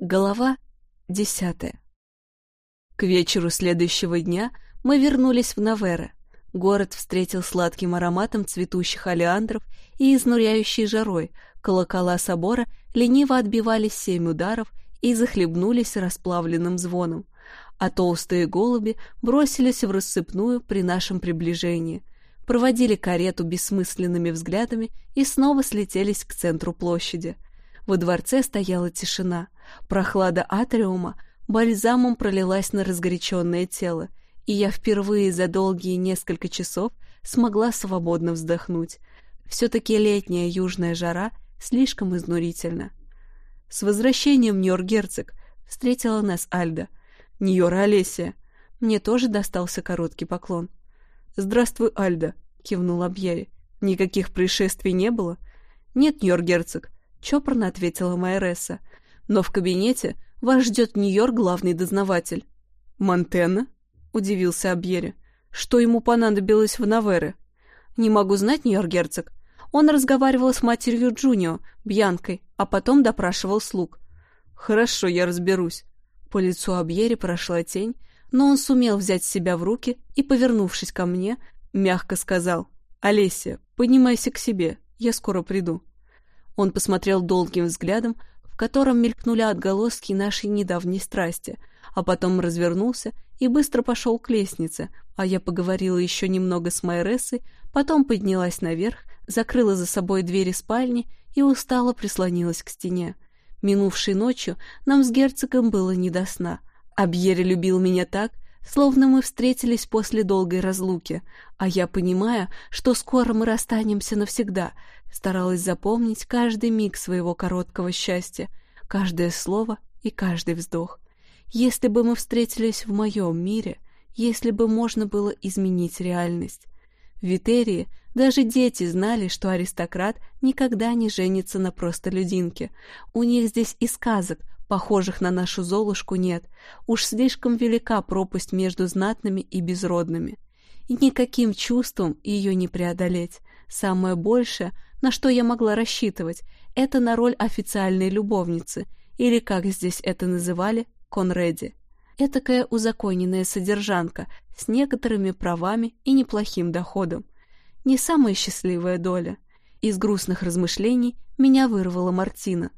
Голова десятая. К вечеру следующего дня мы вернулись в Навере. Город встретил сладким ароматом цветущих олеандров и изнуряющей жарой. Колокола собора лениво отбивали семь ударов и захлебнулись расплавленным звоном, а толстые голуби бросились в рассыпную при нашем приближении, проводили карету бессмысленными взглядами и снова слетелись к центру площади. Во дворце стояла тишина — Прохлада атриума бальзамом пролилась на разгоряченное тело, и я впервые за долгие несколько часов смогла свободно вздохнуть. Все-таки летняя южная жара слишком изнурительна. «С возвращением, Нью-Йорк-герцог!» — встретила нас Альда. «Нью-Йора Олесия!» Мне тоже достался короткий поклон. «Здравствуй, Альда!» — кивнул Абьяри. «Никаких происшествий не было?» «Нет, Нью-Йорк-герцог!» — чопорно ответила Майресса но в кабинете вас ждет Нью-Йорк главный дознаватель». «Монтена?» — удивился Абьере. «Что ему понадобилось в Навере?» «Не могу знать, Нью-Йорк герцог. Он разговаривал с матерью Джунио, Бьянкой, а потом допрашивал слуг». «Хорошо, я разберусь». По лицу Абьере прошла тень, но он сумел взять себя в руки и, повернувшись ко мне, мягко сказал «Олеся, поднимайся к себе, я скоро приду». Он посмотрел долгим взглядом, котором мелькнули отголоски нашей недавней страсти, а потом развернулся и быстро пошел к лестнице, а я поговорила еще немного с Майрессой, потом поднялась наверх, закрыла за собой двери спальни и устало прислонилась к стене. Минувшей ночью нам с герцогом было не до сна. Абьери любил меня так, словно мы встретились после долгой разлуки, а я, понимая, что скоро мы расстанемся навсегда, старалась запомнить каждый миг своего короткого счастья, каждое слово и каждый вздох. Если бы мы встретились в моем мире, если бы можно было изменить реальность. В Витерии даже дети знали, что аристократ никогда не женится на простолюдинке. У них здесь и сказок, похожих на нашу Золушку, нет. Уж слишком велика пропасть между знатными и безродными. И никаким чувством ее не преодолеть. Самое большее, на что я могла рассчитывать, это на роль официальной любовницы, или, как здесь это называли, конреди. Этакая узаконенная содержанка с некоторыми правами и неплохим доходом. Не самая счастливая доля. Из грустных размышлений меня вырвала Мартина.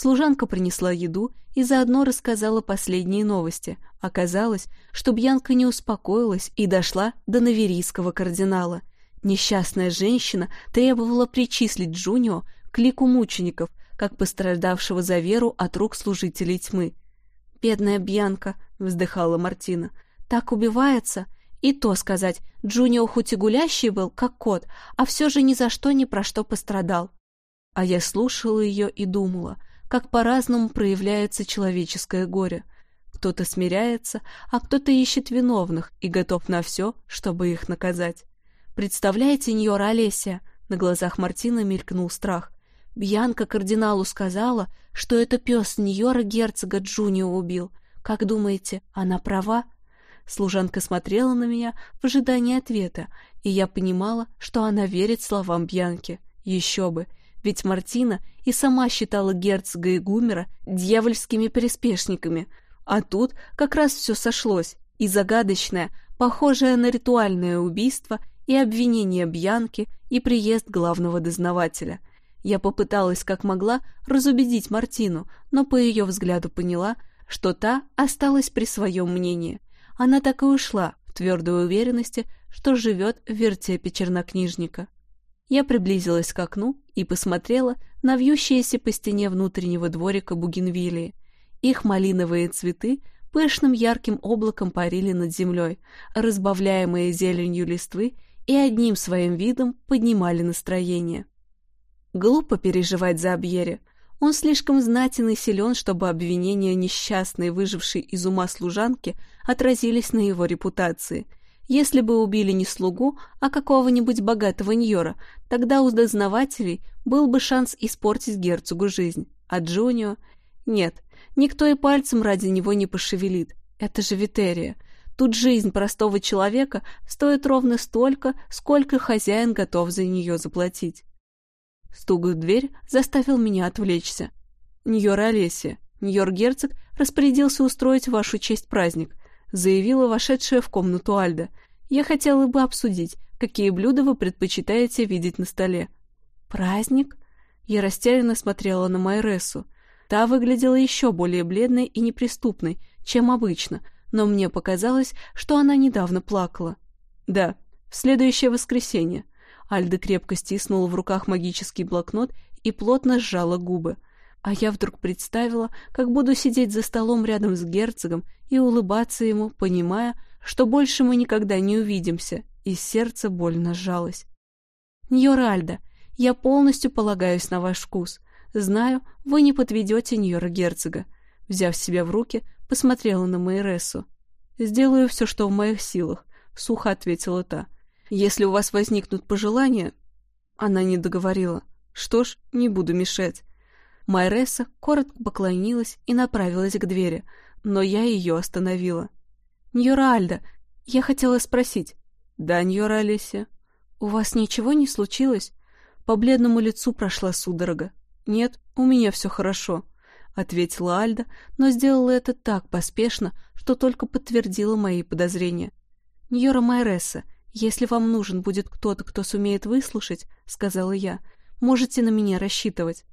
Служанка принесла еду и заодно рассказала последние новости. Оказалось, что Бьянка не успокоилась и дошла до наверийского кардинала. Несчастная женщина требовала причислить Джунио к лику мучеников, как пострадавшего за веру от рук служителей тьмы. «Бедная Бьянка», — вздыхала Мартина, — «так убивается. И то сказать, Джунио хоть и гулящий был, как кот, а все же ни за что ни про что пострадал». А я слушала ее и думала, как по-разному проявляется человеческое горе. Кто-то смиряется, а кто-то ищет виновных и готов на все, чтобы их наказать. Представляете, Ньора Олеся? На глазах Мартина мелькнул страх. Бьянка кардиналу сказала, что это пес Ньора герцога Джунио убил. Как думаете, она права? Служанка смотрела на меня в ожидании ответа, и я понимала, что она верит словам Бьянки. Еще бы, ведь Мартина и сама считала герцога и Гумера дьявольскими приспешниками, а тут как раз все сошлось, и загадочное, похожее на ритуальное убийство, и обвинение Бьянки, и приезд главного дознавателя. Я попыталась как могла разубедить Мартину, но по ее взгляду поняла, что та осталась при своем мнении. Она так и ушла в твердой уверенности, что живет в вертепе чернокнижника. Я приблизилась к окну и посмотрела на вьющиеся по стене внутреннего дворика бугенвилии. Их малиновые цветы пышным ярким облаком парили над землей, разбавляемые зеленью листвы и одним своим видом поднимали настроение. Глупо переживать за Абьере. Он слишком знатен и силен, чтобы обвинения несчастной, выжившей из ума служанки, отразились на его репутации. Если бы убили не слугу, а какого-нибудь богатого Ньора, тогда у дознавателей был бы шанс испортить герцогу жизнь. А Джунио... Нет, никто и пальцем ради него не пошевелит. Это же Витерия. Тут жизнь простого человека стоит ровно столько, сколько хозяин готов за нее заплатить. Стук в дверь заставил меня отвлечься. «Ньора Олеся», Нью-Йорк-герцог распорядился устроить вашу честь праздник, заявила вошедшая в комнату Альда. Я хотела бы обсудить, какие блюда вы предпочитаете видеть на столе. Праздник? Я растерянно смотрела на Майресу. Та выглядела еще более бледной и неприступной, чем обычно, но мне показалось, что она недавно плакала. Да, в следующее воскресенье. Альда крепко стиснула в руках магический блокнот и плотно сжала губы. А я вдруг представила, как буду сидеть за столом рядом с герцогом и улыбаться ему, понимая, что больше мы никогда не увидимся, и сердце больно сжалось. «Ньора Альда, я полностью полагаюсь на ваш вкус. Знаю, вы не подведете Ньора герцога». Взяв себя в руки, посмотрела на Майресу. «Сделаю все, что в моих силах», — сухо ответила та. «Если у вас возникнут пожелания...» Она не договорила. «Что ж, не буду мешать». Майреса коротко поклонилась и направилась к двери, но я ее остановила. «Ньора я хотела спросить». «Да, Ньора Алисия». «У вас ничего не случилось?» По бледному лицу прошла судорога. «Нет, у меня все хорошо», — ответила Альда, но сделала это так поспешно, что только подтвердила мои подозрения. «Ньора Майреса, если вам нужен будет кто-то, кто сумеет выслушать, — сказала я, — можете на меня рассчитывать».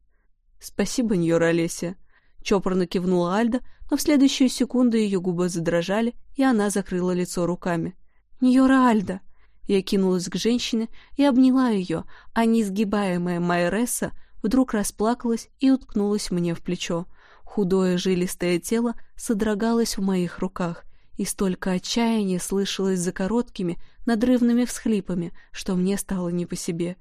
«Спасибо, Ньора Олеся», — чопорно кивнула Альда, но в следующую секунду ее губы задрожали, и она закрыла лицо руками. «Ньора Альда!» Я кинулась к женщине и обняла ее, а неизгибаемая Майреса вдруг расплакалась и уткнулась мне в плечо. Худое жилистое тело содрогалось в моих руках, и столько отчаяния слышалось за короткими, надрывными всхлипами, что мне стало не по себе.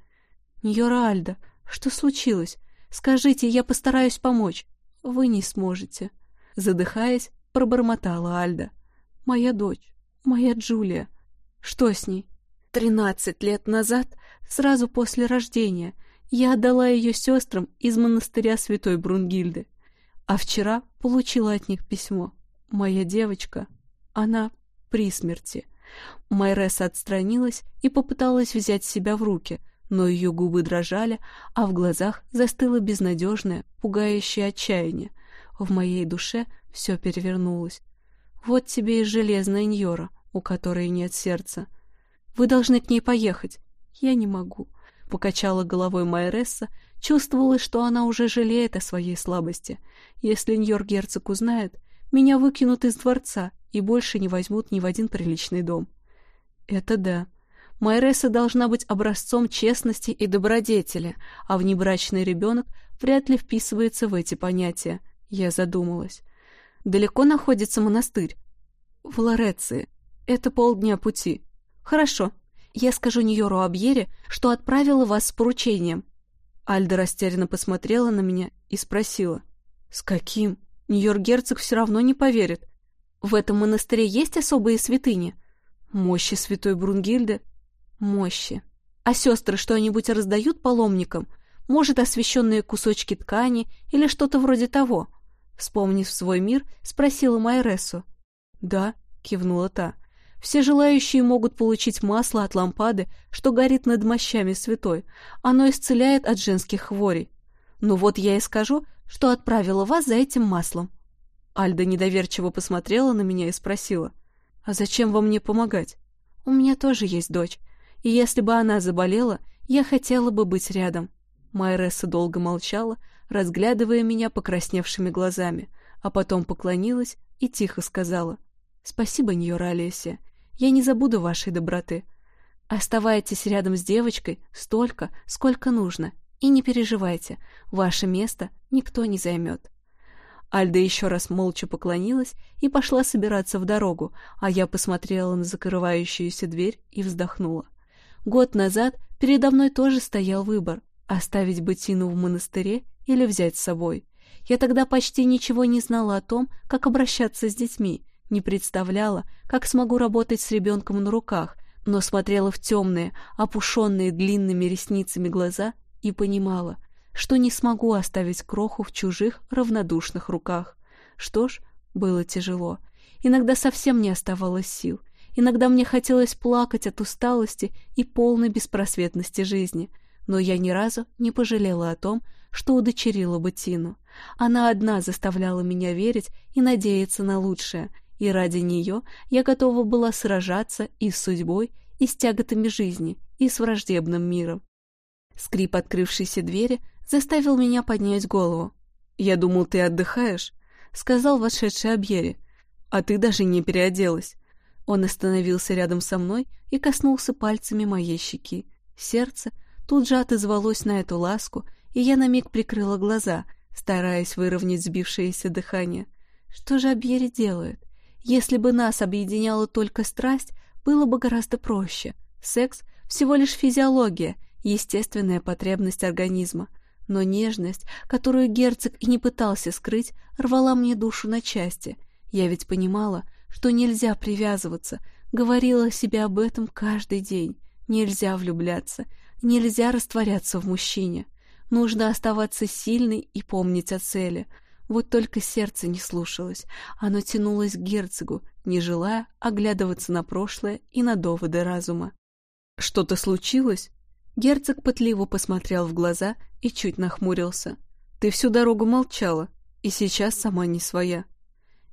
«Ньора Альда, что случилось? Скажите, я постараюсь помочь». «Вы не сможете». Задыхаясь, пробормотала Альда. «Моя дочь, моя Джулия. Что с ней?» «Тринадцать лет назад, сразу после рождения, я отдала ее сестрам из монастыря Святой Брунгильды, а вчера получила от них письмо. Моя девочка, она при смерти». Майреса отстранилась и попыталась взять себя в руки, но ее губы дрожали, а в глазах застыло безнадежное, пугающее отчаяние. В моей душе все перевернулось. Вот тебе и железная Ньора, у которой нет сердца. Вы должны к ней поехать. Я не могу. Покачала головой Майресса, чувствовала, что она уже жалеет о своей слабости. Если Ньор-герцог узнает, меня выкинут из дворца и больше не возьмут ни в один приличный дом. Это да. Майреса должна быть образцом честности и добродетели, а внебрачный ребенок вряд ли вписывается в эти понятия. Я задумалась. Далеко находится монастырь? В Лореции. Это полдня пути. Хорошо. Я скажу Ньору Абьере, что отправила вас с поручением. Альда растерянно посмотрела на меня и спросила. С каким? Ньор-герцог все равно не поверит. В этом монастыре есть особые святыни? Мощи святой Брунгильды? Мощи. А сестры что-нибудь раздают паломникам? Может, освещенные кусочки ткани или что-то вроде того? Вспомнив свой мир, спросила Майресу. «Да», — кивнула та. «Все желающие могут получить масло от лампады, что горит над мощами святой. Оно исцеляет от женских хворей. Ну вот я и скажу, что отправила вас за этим маслом». Альда недоверчиво посмотрела на меня и спросила. «А зачем вам мне помогать? У меня тоже есть дочь, и если бы она заболела, я хотела бы быть рядом». Майресса долго молчала, разглядывая меня покрасневшими глазами, а потом поклонилась и тихо сказала. «Спасибо, Ньора Олеся, я не забуду вашей доброты. Оставайтесь рядом с девочкой столько, сколько нужно, и не переживайте, ваше место никто не займет». Альда еще раз молча поклонилась и пошла собираться в дорогу, а я посмотрела на закрывающуюся дверь и вздохнула. Год назад передо мной тоже стоял выбор — оставить Бетину в монастыре или взять с собой. Я тогда почти ничего не знала о том, как обращаться с детьми, не представляла, как смогу работать с ребенком на руках, но смотрела в темные, опушенные длинными ресницами глаза и понимала, что не смогу оставить кроху в чужих равнодушных руках. Что ж, было тяжело. Иногда совсем не оставалось сил. Иногда мне хотелось плакать от усталости и полной беспросветности жизни, но я ни разу не пожалела о том, что удочерила бы Тину. Она одна заставляла меня верить и надеяться на лучшее, и ради нее я готова была сражаться и с судьбой, и с тяготами жизни, и с враждебным миром. Скрип открывшейся двери заставил меня поднять голову. «Я думал, ты отдыхаешь», — сказал вошедший Абьери. «А ты даже не переоделась». Он остановился рядом со мной и коснулся пальцами моей щеки. Сердце тут же отозвалось на эту ласку, и я на миг прикрыла глаза, стараясь выровнять сбившееся дыхание. Что же Абьери делает? Если бы нас объединяла только страсть, было бы гораздо проще. Секс — всего лишь физиология, естественная потребность организма. Но нежность, которую герцог и не пытался скрыть, рвала мне душу на части. Я ведь понимала, что нельзя привязываться, говорила себе об этом каждый день. Нельзя влюбляться, нельзя растворяться в мужчине. Нужно оставаться сильной и помнить о цели. Вот только сердце не слушалось, оно тянулось к герцогу, не желая оглядываться на прошлое и на доводы разума. «Что-то случилось?» Герцог пытливо посмотрел в глаза и чуть нахмурился. «Ты всю дорогу молчала, и сейчас сама не своя».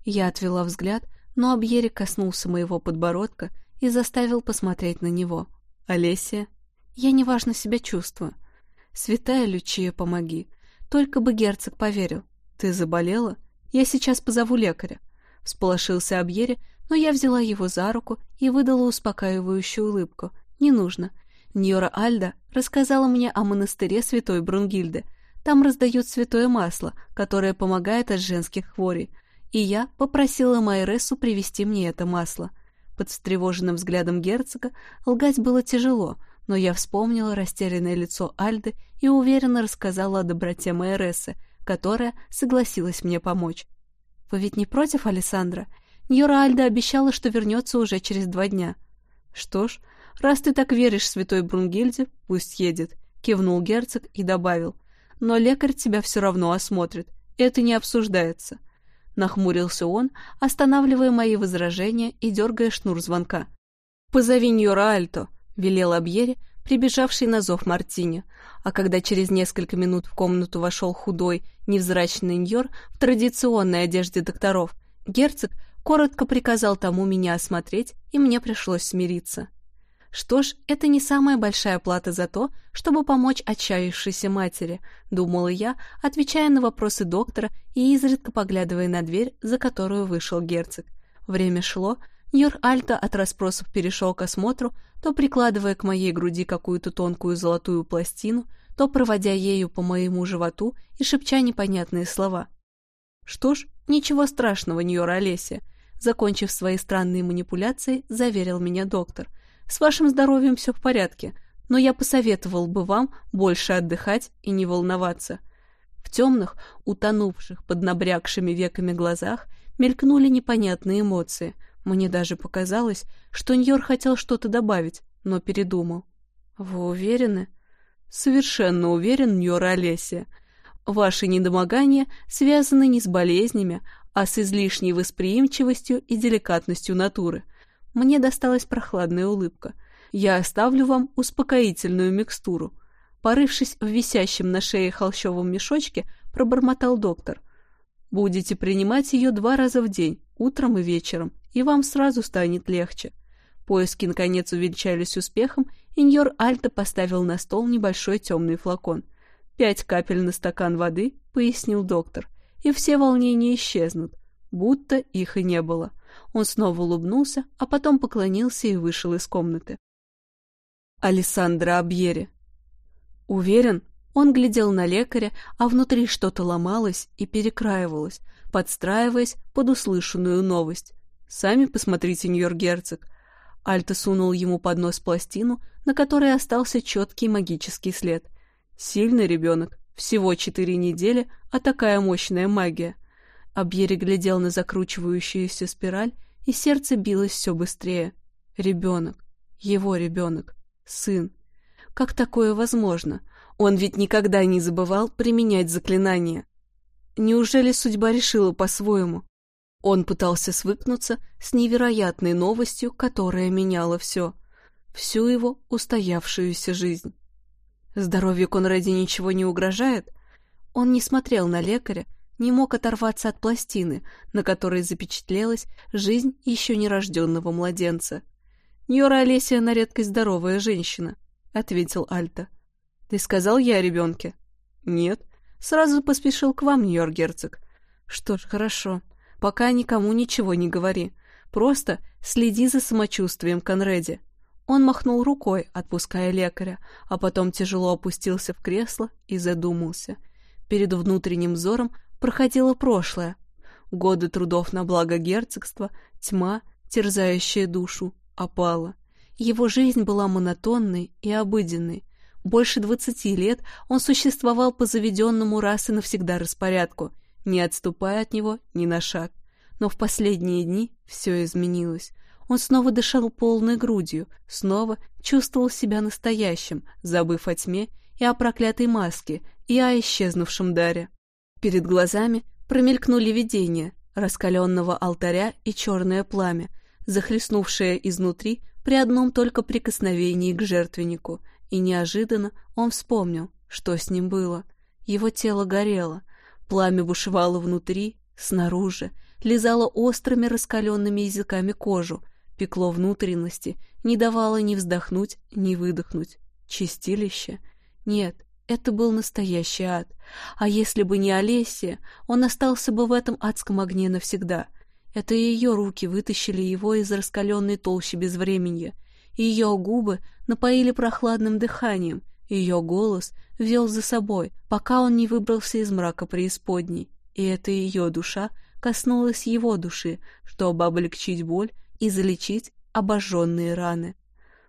Я отвела взгляд, но Абьери коснулся моего подбородка и заставил посмотреть на него. «Олесия, я неважно себя чувствую. Святая Лючия, помоги. Только бы герцог поверил. Ты заболела? Я сейчас позову лекаря». Всполошился Абьери, но я взяла его за руку и выдала успокаивающую улыбку. «Не нужно. Ньора Альда рассказала мне о монастыре святой Брунгильды. Там раздают святое масло, которое помогает от женских хворей. И я попросила Майресу привезти мне это масло. Под встревоженным взглядом герцога лгать было тяжело, но я вспомнила растерянное лицо Альды и уверенно рассказала о доброте Майресы, которая согласилась мне помочь. «Вы ведь не против, Александра? Ньора Альда обещала, что вернется уже через два дня». «Что ж, «Раз ты так веришь святой Брунгильде, пусть едет», — кивнул герцог и добавил. «Но лекарь тебя все равно осмотрит. Это не обсуждается». Нахмурился он, останавливая мои возражения и дергая шнур звонка. «Позови Ньора Альто», — велел Абьери, прибежавший на зов Мартине, а когда через несколько минут в комнату вошел худой, невзрачный Ньор в традиционной одежде докторов, герцог коротко приказал тому меня осмотреть, и мне пришлось смириться. Что ж, это не самая большая плата за то, чтобы помочь отчаявшейся матери, думала я, отвечая на вопросы доктора и изредка поглядывая на дверь, за которую вышел герцог. Время шло, Ньор Альто от расспросов перешел к осмотру, то прикладывая к моей груди какую-то тонкую золотую пластину, то проводя ею по моему животу и шепча непонятные слова. Что ж, ничего страшного, Ньор Олеся. Закончив свои странные манипуляции, заверил меня доктор — с вашим здоровьем все в порядке, но я посоветовал бы вам больше отдыхать и не волноваться. В темных, утонувших под набрякшими веками глазах мелькнули непонятные эмоции. Мне даже показалось, что Ньор хотел что-то добавить, но передумал. «Вы уверены?» «Совершенно уверен, Ньор Олеся. Ваши недомогания связаны не с болезнями, а с излишней восприимчивостью и деликатностью натуры. Мне досталась прохладная улыбка. Я оставлю вам успокоительную микстуру. Порывшись в висящем на шее холщовом мешочке, пробормотал доктор. Будете принимать ее два раза в день, утром и вечером, и вам сразу станет легче. Поиски, наконец, увенчались успехом, и Ньор Альто поставил на стол небольшой темный флакон. «Пять капель на стакан воды», — пояснил доктор, — «и все волнения исчезнут, будто их и не было». Он снова улыбнулся, а потом поклонился и вышел из комнаты. Алессандро Абьери. Уверен, он глядел на лекаря, а внутри что-то ломалось и перекраивалось, подстраиваясь под услышанную новость. «Сами посмотрите, Нью-Йорк-герцог». Альто сунул ему под нос пластину, на которой остался четкий магический след. Сильный ребенок, всего четыре недели, а такая мощная магия. Абьери глядел на закручивающуюся спираль, и сердце билось все быстрее. Ребенок. Его ребенок. Сын. Как такое возможно? Он ведь никогда не забывал применять заклинания. Неужели судьба решила по-своему? Он пытался свыкнуться с невероятной новостью, которая меняла все. Всю его устоявшуюся жизнь. Здоровью Конраде ничего не угрожает? Он не смотрел на лекаря, не мог оторваться от пластины, на которой запечатлелась жизнь еще нерожденного младенца. «Ньора Олесия на редкость здоровая женщина», — ответил Альта. «Ты сказал я о ребенке?» «Нет. Сразу поспешил к вам, Ньор Герцог». «Что ж, хорошо. Пока никому ничего не говори. Просто следи за самочувствием Конреди». Он махнул рукой, отпуская лекаря, а потом тяжело опустился в кресло и задумался. Перед внутренним взором проходило прошлое. Годы трудов на благо герцогства, тьма, терзающая душу, опала. Его жизнь была монотонной и обыденной. Больше двадцати лет он существовал по заведенному раз и навсегда распорядку, не отступая от него ни на шаг. Но в последние дни все изменилось. Он снова дышал полной грудью, снова чувствовал себя настоящим, забыв о тьме и о проклятой маске, и о исчезнувшем даре. Перед глазами промелькнули видения раскаленного алтаря и черное пламя, захлестнувшее изнутри при одном только прикосновении к жертвеннику, и неожиданно он вспомнил, что с ним было. Его тело горело, пламя бушевало внутри, снаружи, лизало острыми раскаленными языками кожу, пекло внутренности, не давало ни вздохнуть, ни выдохнуть. Чистилище? Нет, это был настоящий ад. А если бы не Олеся, он остался бы в этом адском огне навсегда. Это ее руки вытащили его из раскаленной толщи безвременья. Ее губы напоили прохладным дыханием, ее голос вел за собой, пока он не выбрался из мрака преисподней. И это ее душа коснулась его души, чтобы облегчить боль и залечить обожженные раны.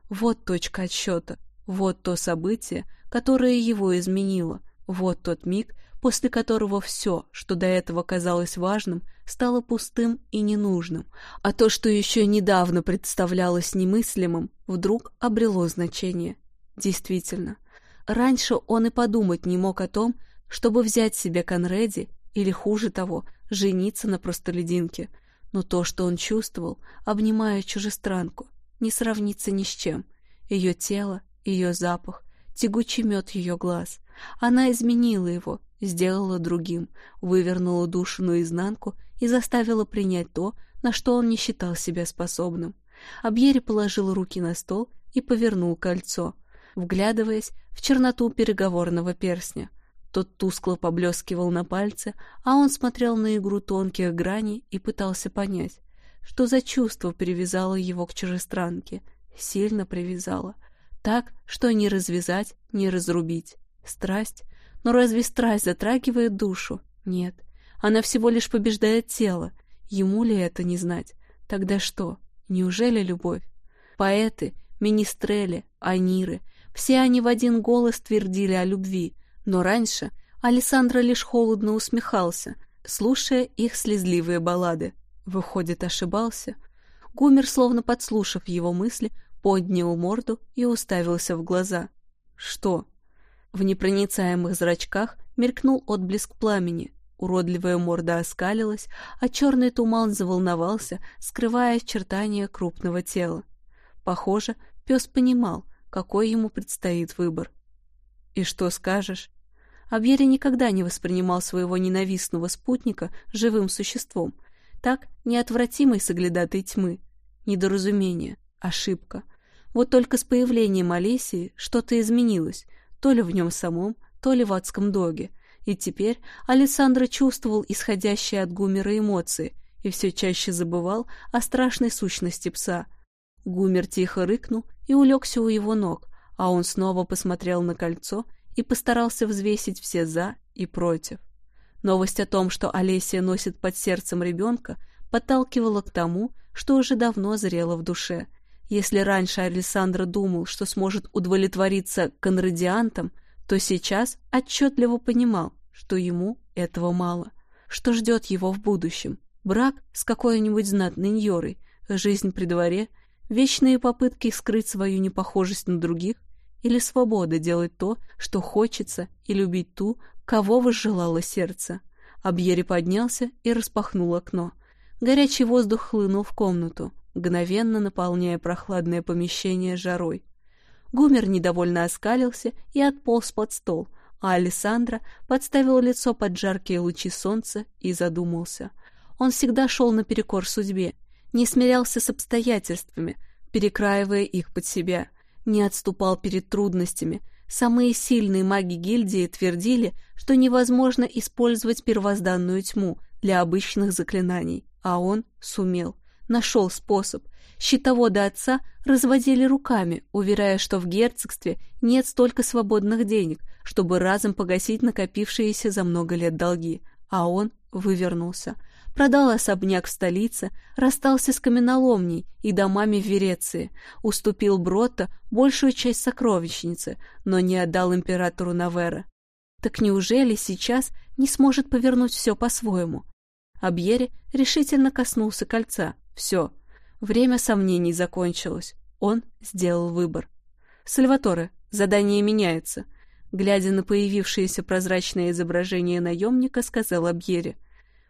Вот точка отсчета, вот то событие, которое его изменило. Вот тот миг, после которого все, что до этого казалось важным, стало пустым и ненужным, а то, что еще недавно представлялось немыслимым, вдруг обрело значение. Действительно, раньше он и подумать не мог о том, чтобы взять себе Конреди или, хуже того, жениться на простолюдинке, но то, что он чувствовал, обнимая чужестранку, не сравнится ни с чем. Ее тело, ее запах, тягучий мед ее глаз. Она изменила его, сделала другим, вывернула душу наизнанку и заставила принять то, на что он не считал себя способным. Абьери положил руки на стол и повернул кольцо, вглядываясь в черноту переговорного перстня. Тот тускло поблескивал на пальце, а он смотрел на игру тонких граней и пытался понять, что за чувство привязало его к чужестранке. Сильно привязало — так, что не развязать, не разрубить. Страсть? Но разве страсть затрагивает душу? Нет. Она всего лишь побеждает тело. Ему ли это не знать? Тогда что? Неужели любовь? Поэты, министрели, аниры — все они в один голос твердили о любви, но раньше Александра лишь холодно усмехался, слушая их слезливые баллады. Выходит, ошибался. Гумер, словно подслушав его мысли, поднял морду и уставился в глаза. «Что?» В непроницаемых зрачках мелькнул отблеск пламени. Уродливая морда оскалилась, а черный туман заволновался, скрывая очертания крупного тела. Похоже, пес понимал, какой ему предстоит выбор. «И что скажешь?» Абьери никогда не воспринимал своего ненавистного спутника живым существом. Так неотвратимой соглядатой тьмы. Недоразумение, ошибка. Вот только с появлением Олесии что-то изменилось, то ли в нем самом, то ли в адском доге. И теперь Александра чувствовал исходящие от Гумера эмоции и все чаще забывал о страшной сущности пса. Гумер тихо рыкнул и улегся у его ног, а он снова посмотрел на кольцо и постарался взвесить все «за» и «против». Новость о том, что Олесия носит под сердцем ребенка, подталкивала к тому, что уже давно зрело в душе — если раньше Александр думал, что сможет удовлетвориться конрадиантом, то сейчас отчетливо понимал, что ему этого мало. Что ждет его в будущем? Брак с какой-нибудь знатной ньорой, жизнь при дворе, вечные попытки скрыть свою непохожесть на других или свобода делать то, что хочется, и любить ту, кого возжелало сердце. Абьери поднялся и распахнул окно. Горячий воздух хлынул в комнату мгновенно наполняя прохладное помещение жарой. Гумер недовольно оскалился и отполз под стол, а Александра подставил лицо под жаркие лучи солнца и задумался. Он всегда шел наперекор судьбе, не смирялся с обстоятельствами, перекраивая их под себя, не отступал перед трудностями. Самые сильные маги гильдии твердили, что невозможно использовать первозданную тьму для обычных заклинаний, а он сумел, нашел способ. Щитоводы отца разводили руками, уверяя, что в герцогстве нет столько свободных денег, чтобы разом погасить накопившиеся за много лет долги, а он вывернулся — продал особняк в столице, расстался с каменоломней и домами в Вереции, уступил Бротто большую часть сокровищницы, но не отдал императору Навера. Так неужели сейчас не сможет повернуть все по-своему? Абьери решительно коснулся кольца. Все. Время сомнений закончилось. Он сделал выбор. «Сальваторе, задание меняется», глядя на появившееся прозрачное изображение наемника, сказал Абьери.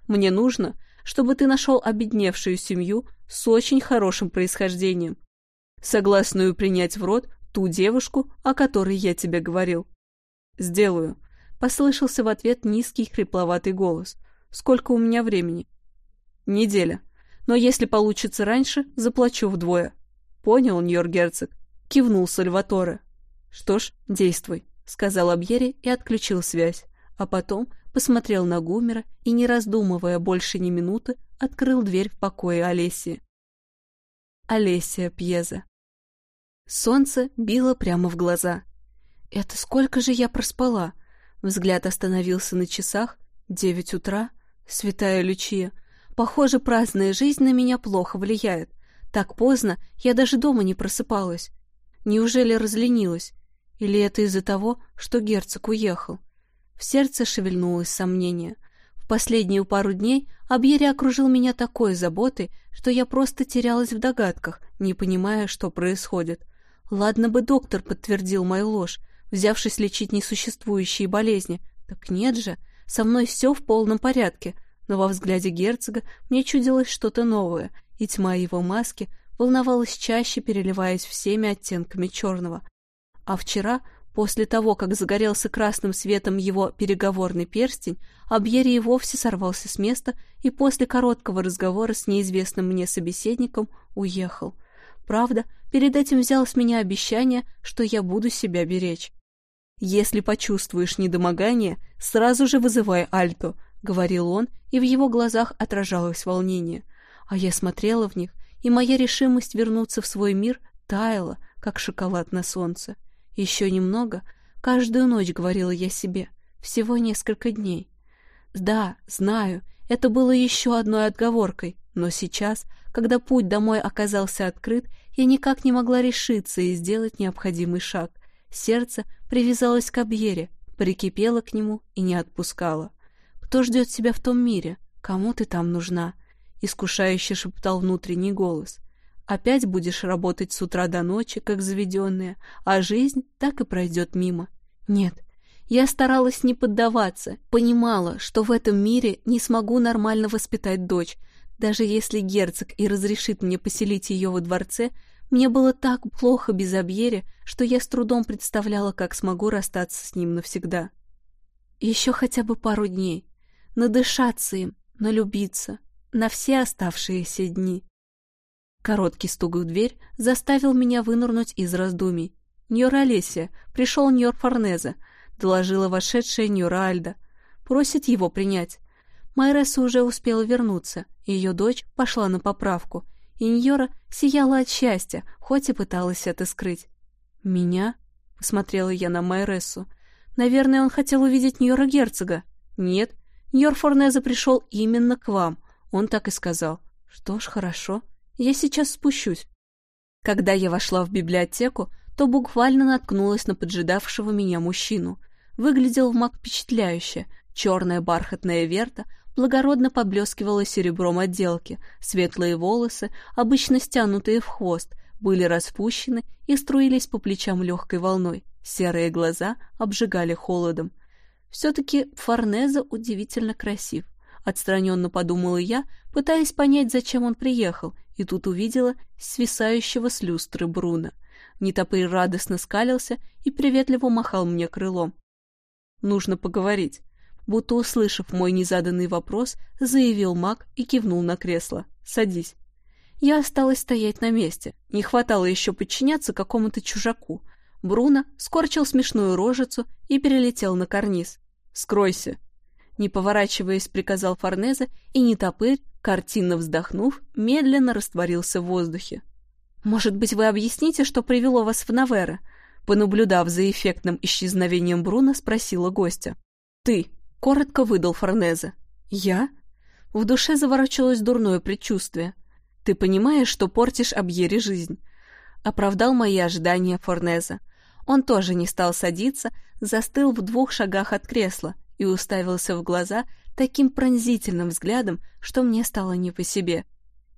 Мне нужно, чтобы ты нашел обедневшую семью с очень хорошим происхождением, согласную принять в рот ту девушку, о которой я тебе говорил. Сделаю. Послышался в ответ низкий хрипловатый голос. Сколько у меня времени? Неделя. Но если получится раньше, заплачу вдвое. Понял, Нью-Йорк-герцог? Кивнул Сальваторе. Что ж, действуй, сказал Абьери и отключил связь. А потом посмотрел на Гумера и, не раздумывая больше ни минуты, открыл дверь в покое Олесии. Олесия Пьеза. Солнце било прямо в глаза. «Это сколько же я проспала?» Взгляд остановился на часах. Девять утра. Святая Лючия. Похоже, праздная жизнь на меня плохо влияет. Так поздно я даже дома не просыпалась. Неужели разленилась? Или это из-за того, что герцог уехал? В сердце шевельнулось сомнение. В последнюю пару дней Абьери окружил меня такой заботой, что я просто терялась в догадках, не понимая, что происходит. Ладно бы доктор подтвердил мою ложь, взявшись лечить несуществующие болезни. Так нет же, со мной все в полном порядке. Но во взгляде герцога мне чудилось что-то новое, и тьма его маски волновалась чаще, переливаясь всеми оттенками черного. А вчера После того, как загорелся красным светом его переговорный перстень, Абьери и вовсе сорвался с места и после короткого разговора с неизвестным мне собеседником уехал. Правда, перед этим взял с меня обещание, что я буду себя беречь. «Если почувствуешь недомогание, сразу же вызывай Альту», — говорил он, и в его глазах отражалось волнение. А я смотрела в них, и моя решимость вернуться в свой мир таяла, как шоколад на солнце. Еще немного, каждую ночь говорила я себе, всего несколько дней. Да, знаю, это было еще одной отговоркой, но сейчас, когда путь домой оказался открыт, я никак не могла решиться и сделать необходимый шаг. Сердце привязалось к Абьере, прикипело к нему и не отпускало. «Кто ждет тебя в том мире? Кому ты там нужна?» — искушающе шептал внутренний голос. Опять будешь работать с утра до ночи, как заведенная, а жизнь так и пройдет мимо. Нет, я старалась не поддаваться, понимала, что в этом мире не смогу нормально воспитать дочь. Даже если герцог и разрешит мне поселить ее во дворце, мне было так плохо без Абьери, что я с трудом представляла, как смогу расстаться с ним навсегда. Еще хотя бы пару дней. Надышаться им, налюбиться. На все оставшиеся дни. Короткий стук в дверь заставил меня вынырнуть из раздумий. «Ньора Олеся, пришел Ньор Форнезе», — доложила вошедшая Ньора Альда. «Просит его принять». Майреса уже успела вернуться, ее дочь пошла на поправку, и Ньора сияла от счастья, хоть и пыталась это скрыть. «Меня?» — посмотрела я на Майресу. «Наверное, он хотел увидеть Ньора Герцога». «Нет, Ньор Форнезе пришел именно к вам», — он так и сказал. «Что ж, хорошо». Я сейчас спущусь. Когда я вошла в библиотеку, то буквально наткнулась на поджидавшего меня мужчину. Выглядел в маг впечатляюще. Черная бархатная верта благородно поблескивала серебром отделки, светлые волосы, обычно стянутые в хвост, были распущены и струились по плечам легкой волной. Серые глаза обжигали холодом. Все-таки Форнеза удивительно красив. Отстраненно подумала я, пытаясь понять, зачем он приехал, и тут увидела свисающего с люстры Бруна. Нетопырь радостно скалился и приветливо махал мне крылом. нужно поговорить. Будто услышав мой незаданный вопрос, заявил маг и кивнул на кресло. «Садись». Я осталась стоять на месте. Не хватало еще подчиняться какому-то чужаку. Бруно скорчил смешную рожицу и перелетел на карниз. «Скройся!» Не поворачиваясь, приказал Форнезе, и нетопырь, картинно вздохнув, медленно растворился в воздухе. «Может быть, вы объясните, что привело вас в Навера?» Понаблюдав за эффектным исчезновением Бруно, спросила гостя. «Ты!» — коротко выдал Форнезе. «Я?» В душе заворочилось дурное предчувствие. «Ты понимаешь, что портишь Абьере жизнь?» Оправдал мои ожидания Форнезе. Он тоже не стал садиться, застыл в двух шагах от кресла и уставился в глаза таким пронзительным взглядом, что мне стало не по себе.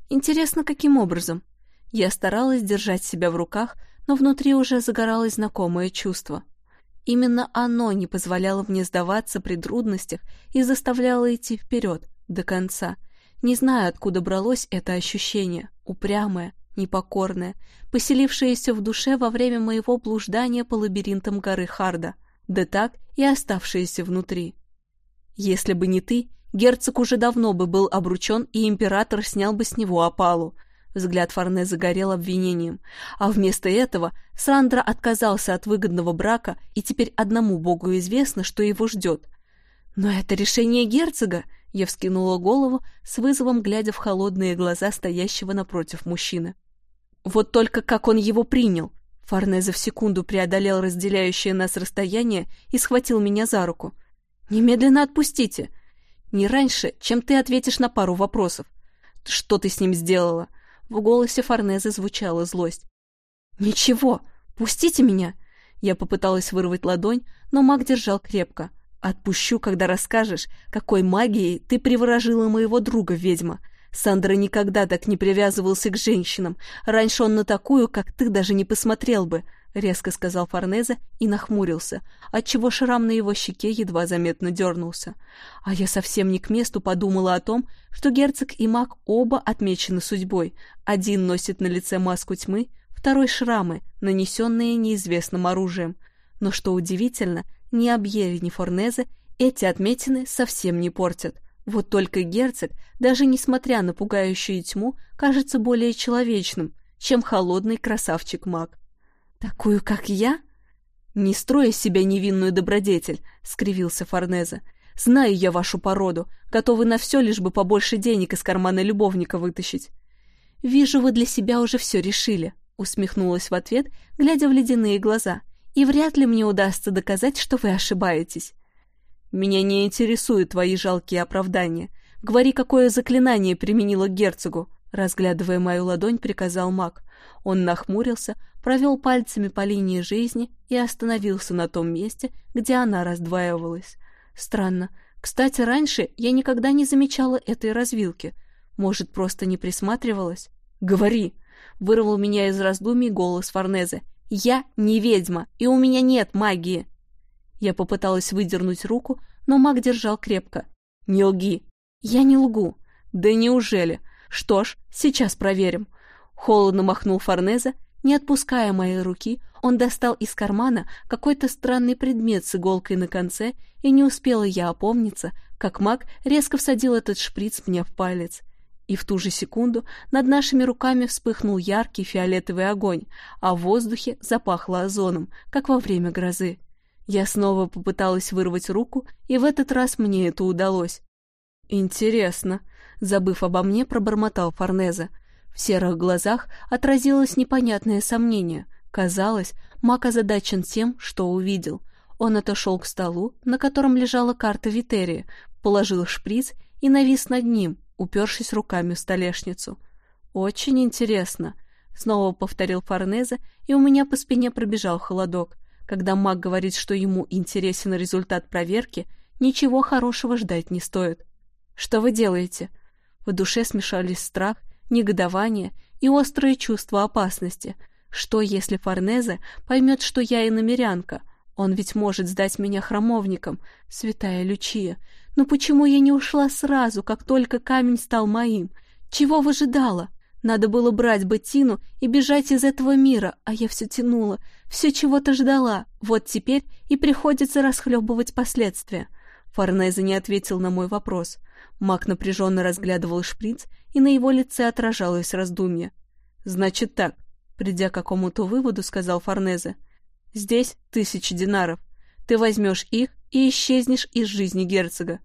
Интересно, каким образом? Я старалась держать себя в руках, но внутри уже загоралось знакомое чувство. Именно оно не позволяло мне сдаваться при трудностях и заставляло идти вперед, до конца. Не знаю, откуда бралось это ощущение, упрямое, непокорное, поселившееся в душе во время моего блуждания по лабиринтам горы Харда, да так и оставшееся внутри. Если бы не ты, герцог уже давно бы был обручен, и император снял бы с него опалу, Взгляд Форне загорел обвинением. А вместо этого Сандра отказался от выгодного брака, и теперь одному богу известно, что его ждет. «Но это решение герцога!» Я вскинула голову, с вызовом глядя в холодные глаза стоящего напротив мужчины. «Вот только как он его принял!» Форнезе в секунду преодолел разделяющее нас расстояние и схватил меня за руку. «Немедленно отпустите! Не раньше, чем ты ответишь на пару вопросов. Что ты с ним сделала? В голосе Форнезе звучала злость. «Ничего, пустите меня!» Я попыталась вырвать ладонь, но маг держал крепко. «Отпущу, когда расскажешь, какой магией ты приворожила моего друга, ведьма. Сандра никогда так не привязывался к женщинам. Раньше он на такую, как ты, даже не посмотрел бы. — резко сказал Форнезе и нахмурился, отчего шрам на его щеке едва заметно дернулся. А я совсем не к месту подумала о том, что герцог и маг оба отмечены судьбой. Один носит на лице маску тьмы, второй — шрамы, нанесенные неизвестным оружием. Но что удивительно, ни Абьери, ни Форнезе эти отметины совсем не портят. Вот только герцог, даже несмотря на пугающую тьму, кажется более человечным, чем холодный красавчик-маг. «Такую, как я?» «Не строй из себя невинную добродетель», — скривился Форнезе. «Знаю я вашу породу, готовы на все, лишь бы побольше денег из кармана любовника вытащить». «Вижу, вы для себя уже все решили», — усмехнулась в ответ, глядя в ледяные глаза. «И вряд ли мне удастся доказать, что вы ошибаетесь». «Меня не интересуют твои жалкие оправдания. Говори, какое заклинание применила герцогу», — разглядывая мою ладонь, приказал маг. Он нахмурился, провел пальцами по линии жизни и остановился на том месте, где она раздваивалась. Странно. Кстати, раньше я никогда не замечала этой развилки. Может, просто не присматривалась? «Говори!» — вырвал меня из раздумий голос Форнезе. «Я не ведьма, и у меня нет магии!» Я попыталась выдернуть руку, но маг держал крепко. «Не лги!» «Я не лгу!» «Да неужели? Что ж, сейчас проверим!» Холодно махнул Форнезе, не отпуская моей руки, он достал из кармана какой-то странный предмет с иголкой на конце, и не успела я опомниться, как маг резко всадил этот шприц мне в палец. И в ту же секунду над нашими руками вспыхнул яркий фиолетовый огонь, а в воздухе запахло озоном, как во время грозы. Я снова попыталась вырвать руку, и в этот раз мне это удалось. «Интересно», — забыв обо мне, пробормотал Форнезе — в серых глазах отразилось непонятное сомнение. Казалось, Мак озадачен тем, что увидел. Он отошел к столу, на котором лежала карта Витерии, положил шприц и навис над ним, упершись руками в столешницу. «Очень интересно», — снова повторил Форнезе, и у меня по спине пробежал холодок. Когда маг говорит, что ему интересен результат проверки, ничего хорошего ждать не стоит. «Что вы делаете?» В душе смешались страх негодование и острое чувство опасности. Что, если Форнезе поймет, что я иномерянка? Он ведь может сдать меня храмовником, святая Лючия. Но почему я не ушла сразу, как только камень стал моим? Чего выжидала? Надо было брать Беттину и бежать из этого мира, а я все тянула, все чего-то ждала. Вот теперь и приходится расхлебывать последствия. Форнезе не ответил на мой вопрос. Мак напряженно разглядывал шприц, и на его лице отражалось раздумье. «Значит так», — придя к какому-то выводу, сказал Форнезе. «Здесь тысячи динаров. Ты возьмешь их и исчезнешь из жизни герцога.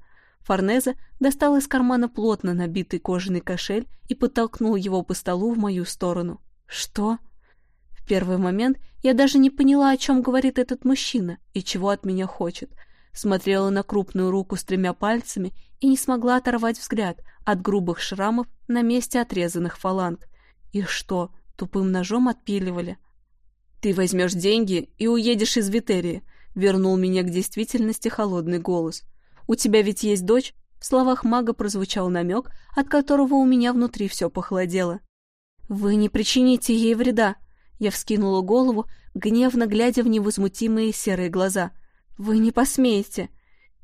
Форнезе достал из кармана плотно набитый кожаный кошель и подтолкнул его по столу в мою сторону. «Что?» В первый момент я даже не поняла, о чем говорит этот мужчина и чего от меня хочет. Смотрела на крупную руку с тремя пальцами и не смогла оторвать взгляд от грубых шрамов на месте отрезанных фаланг. Их что, тупым ножом отпиливали? «Ты возьмешь деньги и уедешь из Витерии», — вернул меня к действительности холодный голос. «У тебя ведь есть дочь?» В словах мага прозвучал намек, от которого у меня внутри все похолодело. «Вы не причините ей вреда!» Я вскинула голову, гневно глядя в невозмутимые серые глаза. «Вы не посмеете!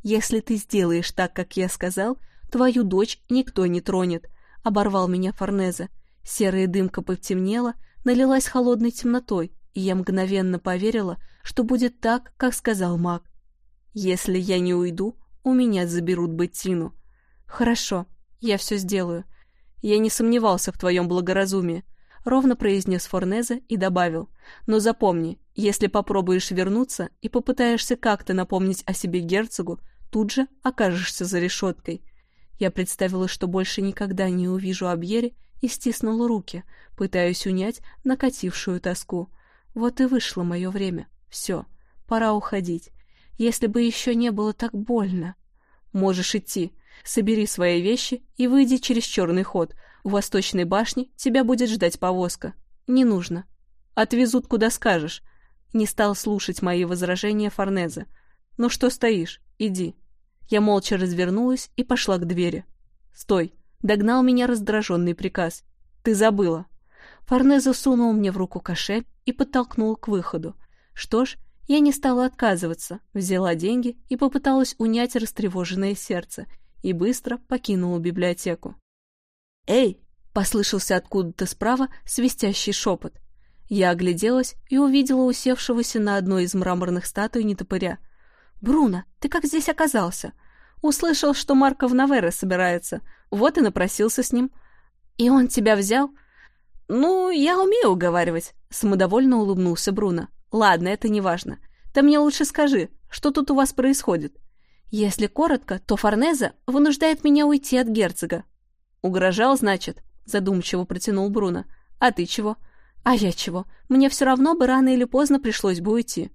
Если ты сделаешь так, как я сказал, твою дочь никто не тронет!» — оборвал меня Форнезе. Серая дымка потемнела, налилась холодной темнотой, и я мгновенно поверила, что будет так, как сказал маг. «Если я не уйду, у меня заберут Беттину. Хорошо, я все сделаю. Я не сомневался в твоем благоразумии, ровно произнес Форнезе и добавил. Но запомни, если попробуешь вернуться и попытаешься как-то напомнить о себе герцогу, тут же окажешься за решеткой. Я представила, что больше никогда не увижу Абьере и стиснула руки, пытаясь унять накатившую тоску. Вот и вышло мое время. Все, пора уходить если бы еще не было так больно. Можешь идти. Собери свои вещи и выйди через черный ход. У восточной башни тебя будет ждать повозка. Не нужно. Отвезут, куда скажешь. Не стал слушать мои возражения Форнезе. Ну что стоишь? Иди. Я молча развернулась и пошла к двери. Стой. Догнал меня раздраженный приказ. Ты забыла. Форнезе сунул мне в руку кошель и подтолкнул к выходу. Что ж, я не стала отказываться, взяла деньги и попыталась унять растревоженное сердце и быстро покинула библиотеку. «Эй!» — послышался откуда-то справа свистящий шепот. Я огляделась и увидела усевшегося на одной из мраморных статуй нетопыря. «Бруно, ты как здесь оказался?» «Услышал, что Марко в Навере собирается, вот и напросился с ним». «И он тебя взял?» «Ну, я умею уговаривать», — самодовольно улыбнулся Бруно. Ладно, это не важно. Ты мне лучше скажи, что тут у вас происходит? Если коротко, то Форнеза вынуждает меня уйти от герцога. Угрожал, значит, задумчиво протянул Бруно. А ты чего? А я чего? Мне все равно бы рано или поздно пришлось бы уйти.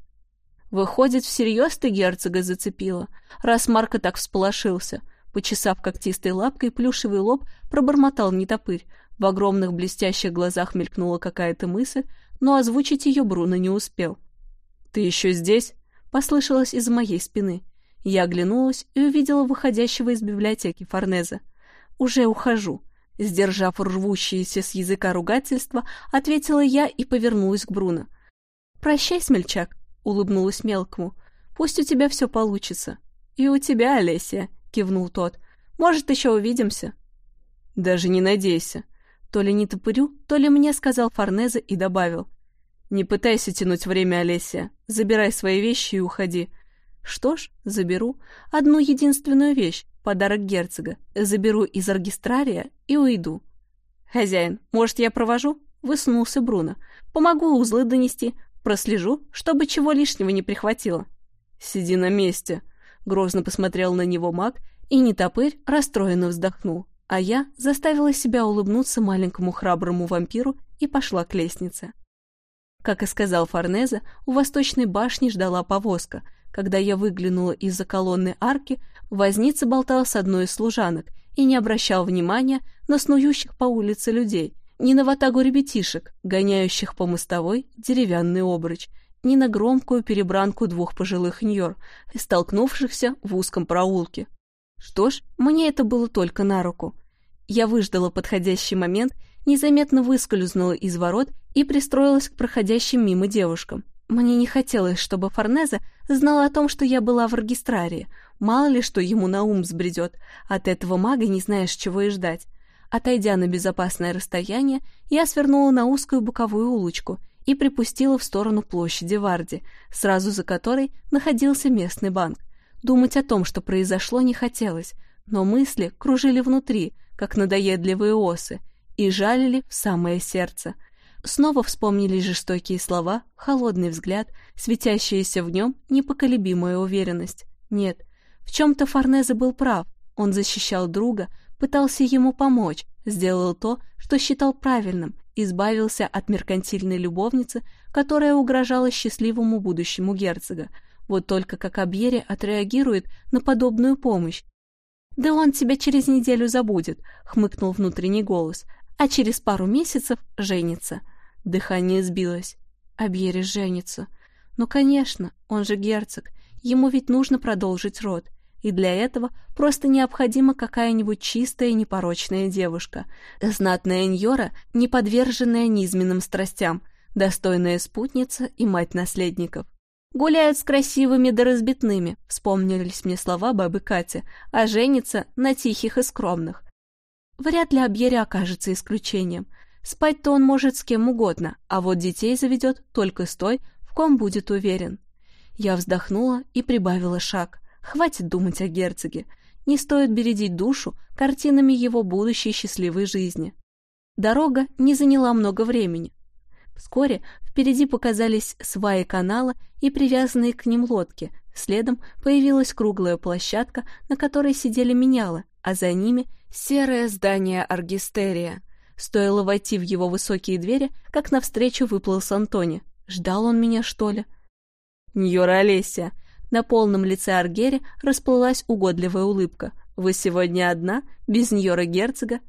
Выходит, всерьез ты герцога зацепила, раз Марко так всполошился. Почесав когтистой лапкой плюшевый лоб, пробормотал нетопырь. В огромных блестящих глазах мелькнула какая-то мысль, но озвучить ее Бруно не успел. «Ты еще здесь?» — послышалось из моей спины. Я оглянулась и увидела выходящего из библиотеки Форнеза. «Уже ухожу», — сдержав рвущиеся с языка ругательства, ответила я и повернулась к Бруно. «Прощай, смельчак», — улыбнулась мелкому. «Пусть у тебя все получится». «И у тебя, Олеся», — кивнул тот. «Может, еще увидимся». «Даже не надейся», то ли не топырю, то ли мне сказал Форнезе и добавил. «Не пытайся тянуть время, Олеся. Забирай свои вещи и уходи». Что ж, заберу. Одну единственную вещь, подарок герцога. Заберу из регистрария и уйду. «Хозяин, может, я провожу?» — высунулся Бруно. «Помогу узлы донести. Прослежу, чтобы чего лишнего не прихватило». «Сиди на месте», — грозно посмотрел на него маг, и нетопырь расстроенно вздохнул а я заставила себя улыбнуться маленькому храброму вампиру и пошла к лестнице. Как и сказал Форнезе, у восточной башни ждала повозка. Когда я выглянула из-за колонны арки, возница болтал с одной из служанок и не обращал внимания на снующих по улице людей, ни на ватагу ребятишек, гоняющих по мостовой деревянный обруч, ни на громкую перебранку двух пожилых ньор, столкнувшихся в узком проулке. Что ж, мне это было только на руку. Я выждала подходящий момент, незаметно выскользнула из ворот и пристроилась к проходящим мимо девушкам. Мне не хотелось, чтобы Форнезе знал о том, что я была в регистрарии. Мало ли, что ему на ум сбредет. От этого мага не знаешь, чего и ждать. Отойдя на безопасное расстояние, я свернула на узкую боковую улочку и припустила в сторону площади Варди, сразу за которой находился местный банк. Думать о том, что произошло, не хотелось, но мысли кружили внутри, как надоедливые осы, и жалили в самое сердце. Снова вспомнились жестокие слова, холодный взгляд, светящаяся в нем непоколебимая уверенность. Нет, в чем-то Форнезе был прав, он защищал друга, пытался ему помочь, сделал то, что считал правильным, избавился от меркантильной любовницы, которая угрожала счастливому будущему герцога. Вот только как Абьере отреагирует на подобную помощь. «Да он тебя через неделю забудет», — хмыкнул внутренний голос, «а через пару месяцев женится». Дыхание сбилось. Абьере женится. Ну, конечно, он же герцог, ему ведь нужно продолжить род и для этого просто необходима какая-нибудь чистая непорочная девушка, знатная Ньора, не подверженная низменным страстям, достойная спутница и мать наследников. «Гуляют с красивыми да разбитными», — вспомнились мне слова бабы Кати, «а женится на тихих и скромных». Вряд ли Абьере окажется исключением. Спать-то он может с кем угодно, а вот детей заведет только с той, в ком будет уверен. Я вздохнула и прибавила шаг. Хватит думать о герцоге. Не стоит бередить душу картинами его будущей счастливой жизни. Дорога не заняла много времени. Вскоре впереди показались сваи канала и привязанные к ним лодки. Следом появилась круглая площадка, на которой сидели менялы, а за ними серое здание аргистерия. Стоило войти в его высокие двери, как навстречу выплыл Сантони. Ждал он меня, что ли? «Ньора Олеся, на полном лице Аргери расплылась угодливая улыбка. «Вы сегодня одна? Без Ньора-герцога?»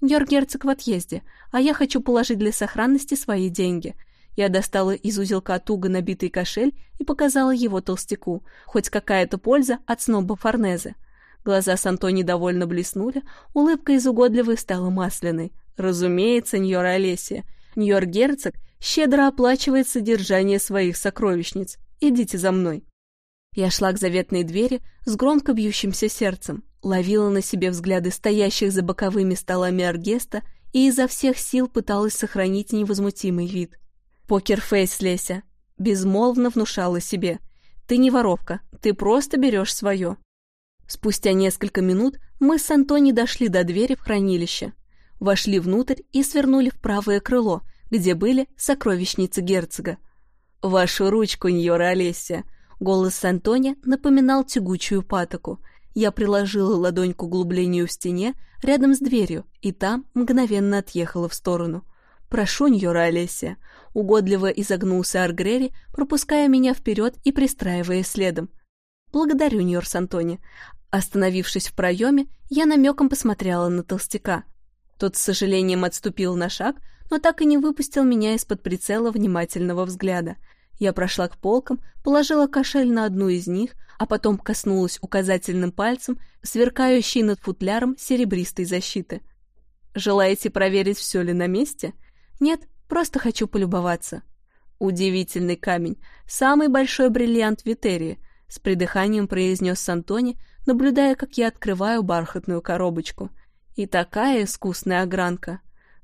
«Ньор-герцог в отъезде, а я хочу положить для сохранности свои деньги». Я достала из узелка туго набитый кошель и показала его толстяку. Хоть какая-то польза от сноба Форнезе. Глаза Санто недовольно блеснули, улыбка из угодливой стала масляной. Разумеется, Ньора Олесия. Ньор-герцог щедро оплачивает содержание своих сокровищниц. Идите за мной. Я шла к заветной двери с громко бьющимся сердцем, ловила на себе взгляды стоящих за боковыми столами Аргеста и изо всех сил пыталась сохранить невозмутимый вид. «Покерфейс, Леся!» Безмолвно внушала себе. «Ты не воровка, ты просто берешь свое». Спустя несколько минут мы с Антони дошли до двери в хранилище, вошли внутрь и свернули в правое крыло, где были сокровищницы герцога. «Вашу ручку, Ньора Олеся!» Голос Антония напоминал тягучую патоку. Я приложила ладонь к углублению в стене рядом с дверью, и там мгновенно отъехала в сторону. «Прошу, Ньора Олеся!» Угодливо изогнулся Аргрери, пропуская меня вперед и пристраивая следом. «Благодарю, Ньор Сантони!» Остановившись в проеме, я намеком посмотрела на толстяка. Тот с сожалением отступил на шаг, но так и не выпустил меня из-под прицела внимательного взгляда — я прошла к полкам, положила кошель на одну из них, а потом коснулась указательным пальцем, сверкающей над футляром серебристой защиты. «Желаете проверить, все ли на месте?» «Нет, просто хочу полюбоваться». «Удивительный камень, самый большой бриллиант Витерии», — с придыханием произнес Сантони, наблюдая, как я открываю бархатную коробочку. «И такая искусная огранка».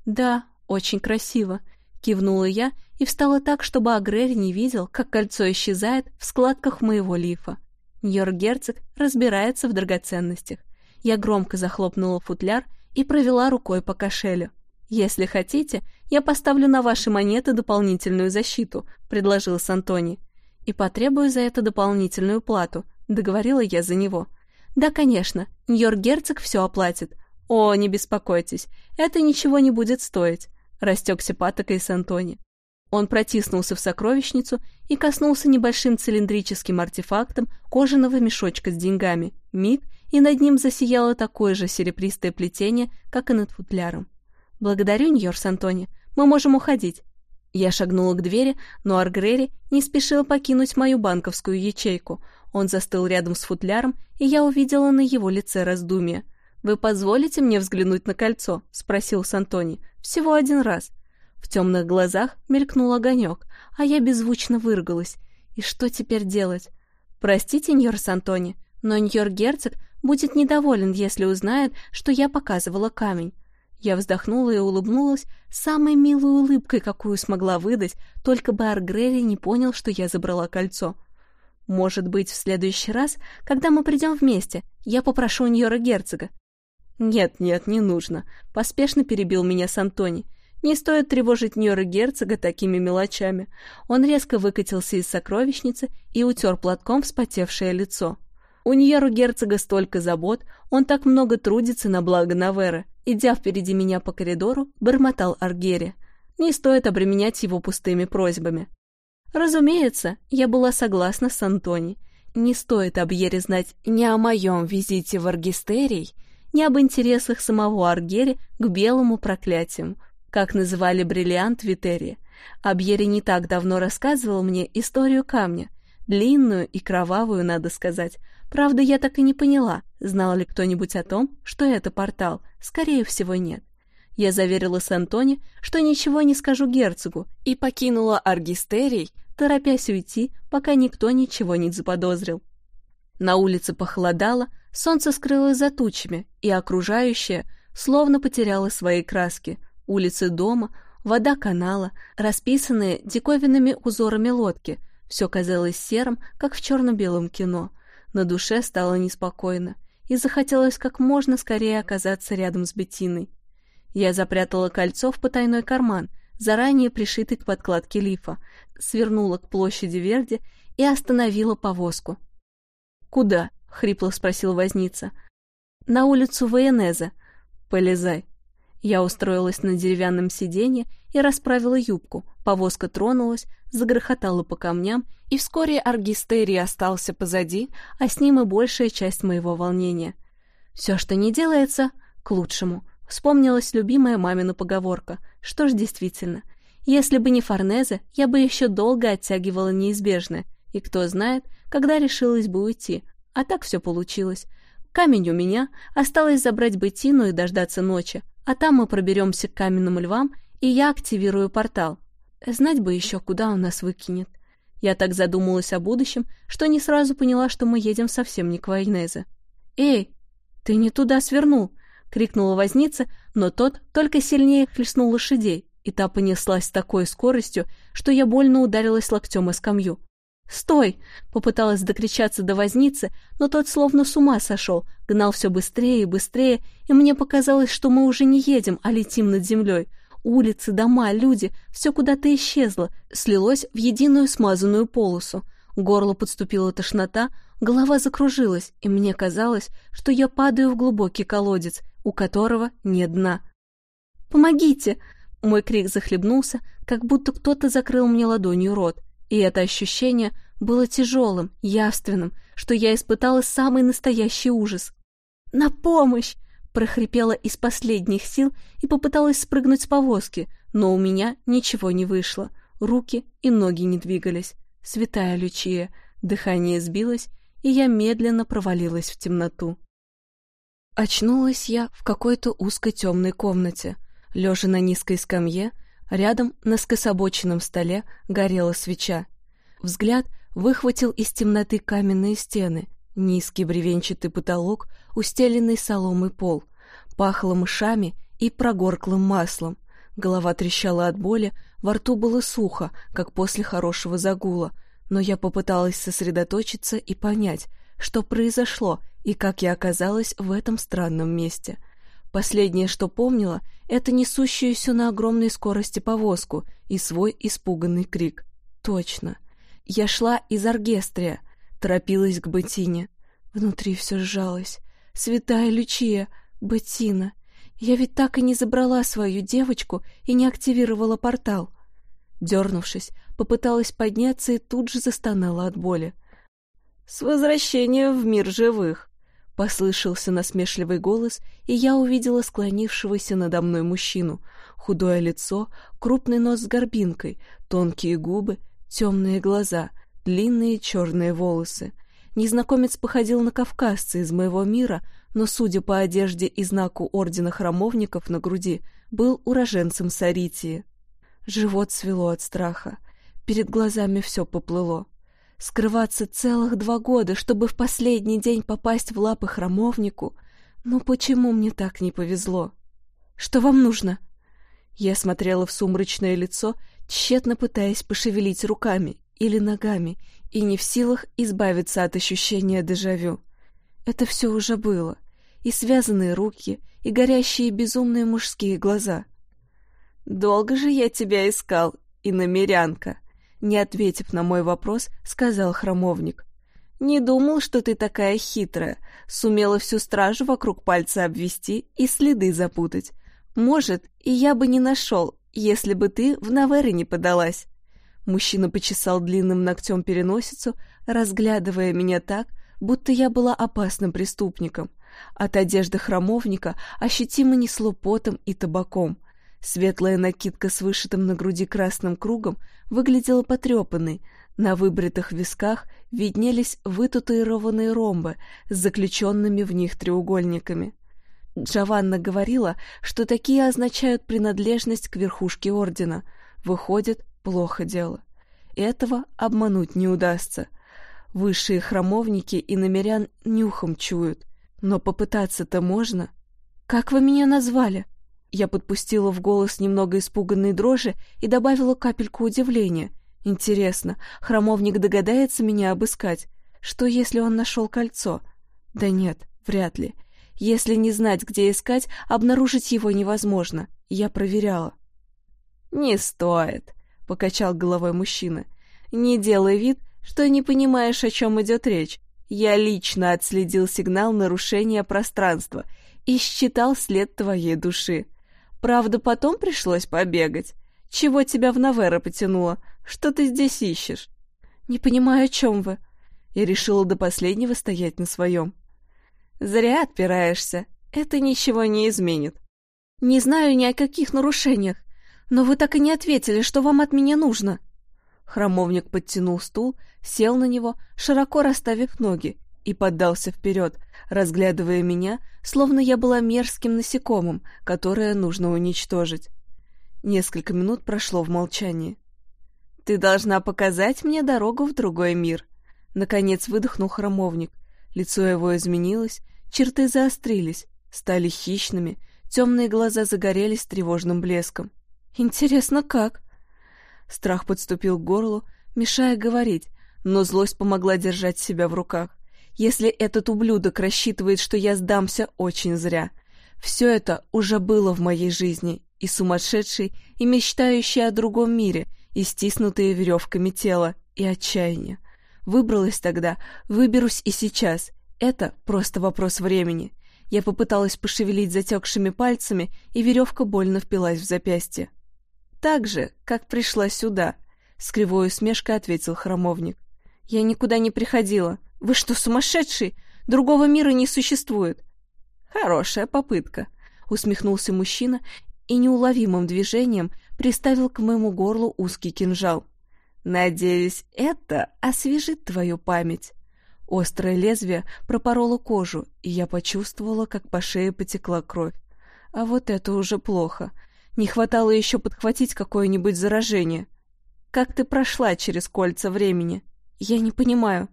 «Да, очень красиво», Кивнула я и встала так, чтобы Агрель не видел, как кольцо исчезает в складках моего лифа. Ньор-герцог разбирается в драгоценностях. Я громко захлопнула футляр и провела рукой по кошелю. «Если хотите, я поставлю на ваши монеты дополнительную защиту», — предложил Сантони. «И потребую за это дополнительную плату», — договорила я за него. «Да, конечно, Ньор-герцог все оплатит». «О, не беспокойтесь, это ничего не будет стоить растекся патокой Антони. Он протиснулся в сокровищницу и коснулся небольшим цилиндрическим артефактом кожаного мешочка с деньгами. Миг, и над ним засияло такое же серебристое плетение, как и над футляром. «Благодарю, Ньорс Антони. Мы можем уходить». Я шагнула к двери, но Аргрери не спешил покинуть мою банковскую ячейку. Он застыл рядом с футляром, и я увидела на его лице раздумье. «Вы позволите мне взглянуть на кольцо?» — спросил Сантони. «Всего один раз». В темных глазах мелькнул огонек, а я беззвучно выргалась. И что теперь делать? Простите, Ньор Сантони, но Ньор Герцог будет недоволен, если узнает, что я показывала камень. Я вздохнула и улыбнулась самой милой улыбкой, какую смогла выдать, только бы Аргрели не понял, что я забрала кольцо. Может быть, в следующий раз, когда мы придем вместе, я попрошу Ньора герцога. Нет, нет, не нужно. Поспешно перебил меня Сантони. Не стоит тревожить Ньора герцога такими мелочами. Он резко выкатился из сокровищницы и утер платком вспотевшее лицо. У Ньеру герцога столько забот, он так много трудится на благо Наверы. Идя впереди меня по коридору, бормотал Аргери. Не стоит обременять его пустыми просьбами. Разумеется, я была согласна с Антони. Не стоит Абьере знать ни о моем визите в Аргистерий, ни об интересах самого Аргери к белому проклятию, как называли бриллиант Витерии. Абьери не так давно рассказывал мне историю камня, длинную и кровавую, надо сказать. Правда, я так и не поняла, знал ли кто-нибудь о том, что это портал. Скорее всего, нет. Я заверила Сантони, что ничего не скажу герцогу, и покинула Аргистерий, торопясь уйти, пока никто ничего не заподозрил. На улице похолодало, солнце скрылось за тучами, и окружающее словно потеряло свои краски — Улицы дома, вода канала, расписанные диковинными узорами лодки. Все казалось серым, как в черно-белом кино. На душе стало неспокойно, и захотелось как можно скорее оказаться рядом с Беттиной. Я запрятала кольцо в потайной карман, заранее пришитый к подкладке лифа, свернула к площади Верди и остановила повозку. «Куда?» — хрипло спросил возница. «На улицу Ваенеза. Полезай». Я устроилась на деревянном сиденье и расправила юбку. Повозка тронулась, загрохотала по камням, и вскоре Аргистерий остался позади, а с ним и большая часть моего волнения. Все, что не делается, к лучшему. Вспомнилась любимая мамина поговорка. Что ж, действительно, если бы не Форнезе, я бы еще долго оттягивала неизбежное, и кто знает, когда решилась бы уйти. А так все получилось. Камень у меня, осталось забрать Бетину и дождаться ночи, а там мы проберемся к каменным львам, и я активирую портал. Знать бы еще, куда он нас выкинет. Я так задумалась о будущем, что не сразу поняла, что мы едем совсем не к Вайнезе. «Эй, ты не туда свернул!» — крикнула возница, но тот только сильнее хлестнул лошадей, и та понеслась с такой скоростью, что я больно ударилась локтем о скамью. «Стой!» — попыталась докричаться до возницы, но тот словно с ума сошел, гнал все быстрее и быстрее, и мне показалось, что мы уже не едем, а летим над землей. Улицы, дома, люди — все куда-то исчезло, слилось в единую смазанную полосу. Горло подступила тошнота, голова закружилась, и мне казалось, что я падаю в глубокий колодец, у которого нет дна. «Помогите!» Мой крик захлебнулся, как будто кто-то закрыл мне ладонью рот. И это ощущение было тяжелым, явственным, что я испытала самый настоящий ужас. «На помощь!» — прохрипела из последних сил и попыталась спрыгнуть с повозки, но у меня ничего не вышло. Руки и ноги не двигались. Святая Лючия, дыхание сбилось, и я медленно провалилась в темноту. Очнулась я в какой-то узкой темной комнате, лежа на низкой скамье, Рядом на скособоченном столе горела свеча. Взгляд выхватил из темноты каменные стены, низкий бревенчатый потолок, устеленный соломой пол. Пахло мышами и прогорклым маслом. Голова трещала от боли, во рту было сухо, как после хорошего загула, но я попыталась сосредоточиться и понять, что произошло и как я оказалась в этом странном месте — Последнее, что помнила, это несущуюся на огромной скорости повозку и свой испуганный крик. Точно. Я шла из Аргестрия, торопилась к Бетине. Внутри все сжалось. Святая Лючия, Бетина. Я ведь так и не забрала свою девочку и не активировала портал. Дернувшись, попыталась подняться и тут же застонала от боли. «С возвращением в мир живых!» Послышался насмешливый голос, и я увидела склонившегося надо мной мужчину. Худое лицо, крупный нос с горбинкой, тонкие губы, темные глаза, длинные черные волосы. Незнакомец походил на кавказца из моего мира, но, судя по одежде и знаку Ордена Храмовников на груди, был уроженцем Саритии. Живот свело от страха. Перед глазами все поплыло. Скрываться целых два года, чтобы в последний день попасть в лапы храмовнику? Ну почему мне так не повезло? Что вам нужно?» Я смотрела в сумрачное лицо, тщетно пытаясь пошевелить руками или ногами, и не в силах избавиться от ощущения дежавю. Это все уже было. И связанные руки, и горящие безумные мужские глаза. «Долго же я тебя искал, иномерянка», — не ответив на мой вопрос, сказал храмовник. «Не думал, что ты такая хитрая, сумела всю стражу вокруг пальца обвести и следы запутать. Может, и я бы не нашел, если бы ты в Наверы не подалась». Мужчина почесал длинным ногтем переносицу, разглядывая меня так, будто я была опасным преступником. От одежды храмовника ощутимо несло потом и табаком. Светлая накидка с вышитым на груди красным кругом выглядела потрепанной, на выбритых висках виднелись вытатуированные ромбы с заключенными в них треугольниками. Джованна говорила, что такие означают принадлежность к верхушке ордена. Выходит, плохо дело. Этого обмануть не удастся. Высшие храмовники и намерян нюхом чуют. Но попытаться-то можно. «Как вы меня назвали?» Я подпустила в голос немного испуганной дрожи и добавила капельку удивления. «Интересно, храмовник догадается меня обыскать? Что, если он нашел кольцо?» «Да нет, вряд ли. Если не знать, где искать, обнаружить его невозможно. Я проверяла». «Не стоит», — покачал головой мужчина. «Не делай вид, что не понимаешь, о чем идет речь. Я лично отследил сигнал нарушения пространства и считал след твоей души. Правда, потом пришлось побегать. Чего тебя в Навера потянуло? Что ты здесь ищешь?» «Не понимаю, о чем вы». Я решила до последнего стоять на своем. «Зря отпираешься. Это ничего не изменит». «Не знаю ни о каких нарушениях. Но вы так и не ответили, что вам от меня нужно. Храмовник подтянул стул, сел на него, широко расставив ноги, и поддался вперед, разглядывая меня, словно я была мерзким насекомым, которое нужно уничтожить. Несколько минут прошло в молчании. «Ты должна показать мне дорогу в другой мир», — наконец выдохнул храмовник. Лицо его изменилось, черты заострились, стали хищными, темные глаза загорелись тревожным блеском. Интересно, как? Страх подступил к горлу, мешая говорить, но злость помогла держать себя в руках. Если этот ублюдок рассчитывает, что я сдамся, очень зря. Все это уже было в моей жизни, и сумасшедший, и мечтающий о другом мире, и стиснутые веревками тело, и отчаяние. Выбралась тогда, выберусь и сейчас. Это просто вопрос времени. Я попыталась пошевелить затекшими пальцами, и веревка больно впилась в запястье. «Так же, как пришла сюда», — с кривой усмешкой ответил храмовник. «Я никуда не приходила. Вы что, сумасшедший? Другого мира не существует». «Хорошая попытка», — усмехнулся мужчина и неуловимым движением приставил к моему горлу узкий кинжал. «Надеюсь, это освежит твою память». Острое лезвие пропороло кожу, и я почувствовала, как по шее потекла кровь. А вот это уже плохо. Не хватало еще подхватить какое-нибудь заражение. Как ты прошла через кольца времени? Я не понимаю.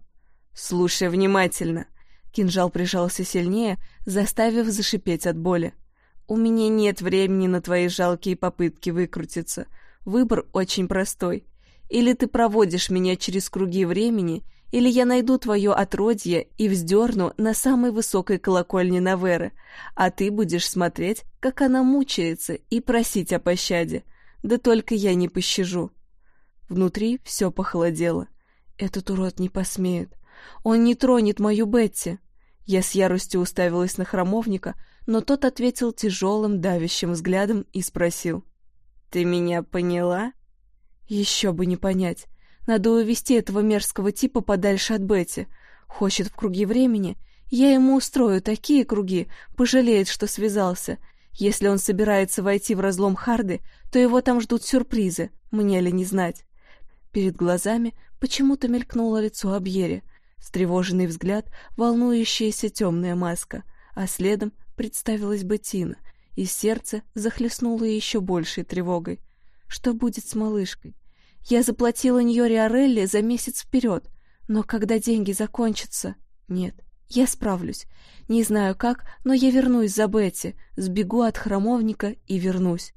Слушай внимательно. Кинжал прижался сильнее, заставив зашипеть от боли. У меня нет времени на твои жалкие попытки выкрутиться. Выбор очень простой. Или ты проводишь меня через круги времени, или я найду твое отродье и вздерну на самой высокой колокольне Наверы, а ты будешь смотреть, как она мучается, и просить о пощаде. Да только я не пощажу». Внутри все похолодело. Этот урод не посмеет. Он не тронет мою Бетти. Я с яростью уставилась на храмовника, но тот ответил тяжелым, давящим взглядом и спросил. «Ты меня поняла?» «Еще бы не понять. Надо увести этого мерзкого типа подальше от Бетти. Хочет в круги времени? Я ему устрою такие круги, пожалеет, что связался. Если он собирается войти в разлом Харды, то его там ждут сюрпризы, мне ли не знать. Перед глазами почему-то мелькнуло лицо Абьери, встревоженный взгляд, волнующаяся темная маска, а следом представилась Беттина, и сердце захлестнуло еще большей тревогой. Что будет с малышкой? Я заплатила Ньори Орелли за месяц вперед, но когда деньги закончатся... Нет, Я справлюсь. Не знаю как, но я вернусь за Бетти, сбегу от храмовника и вернусь.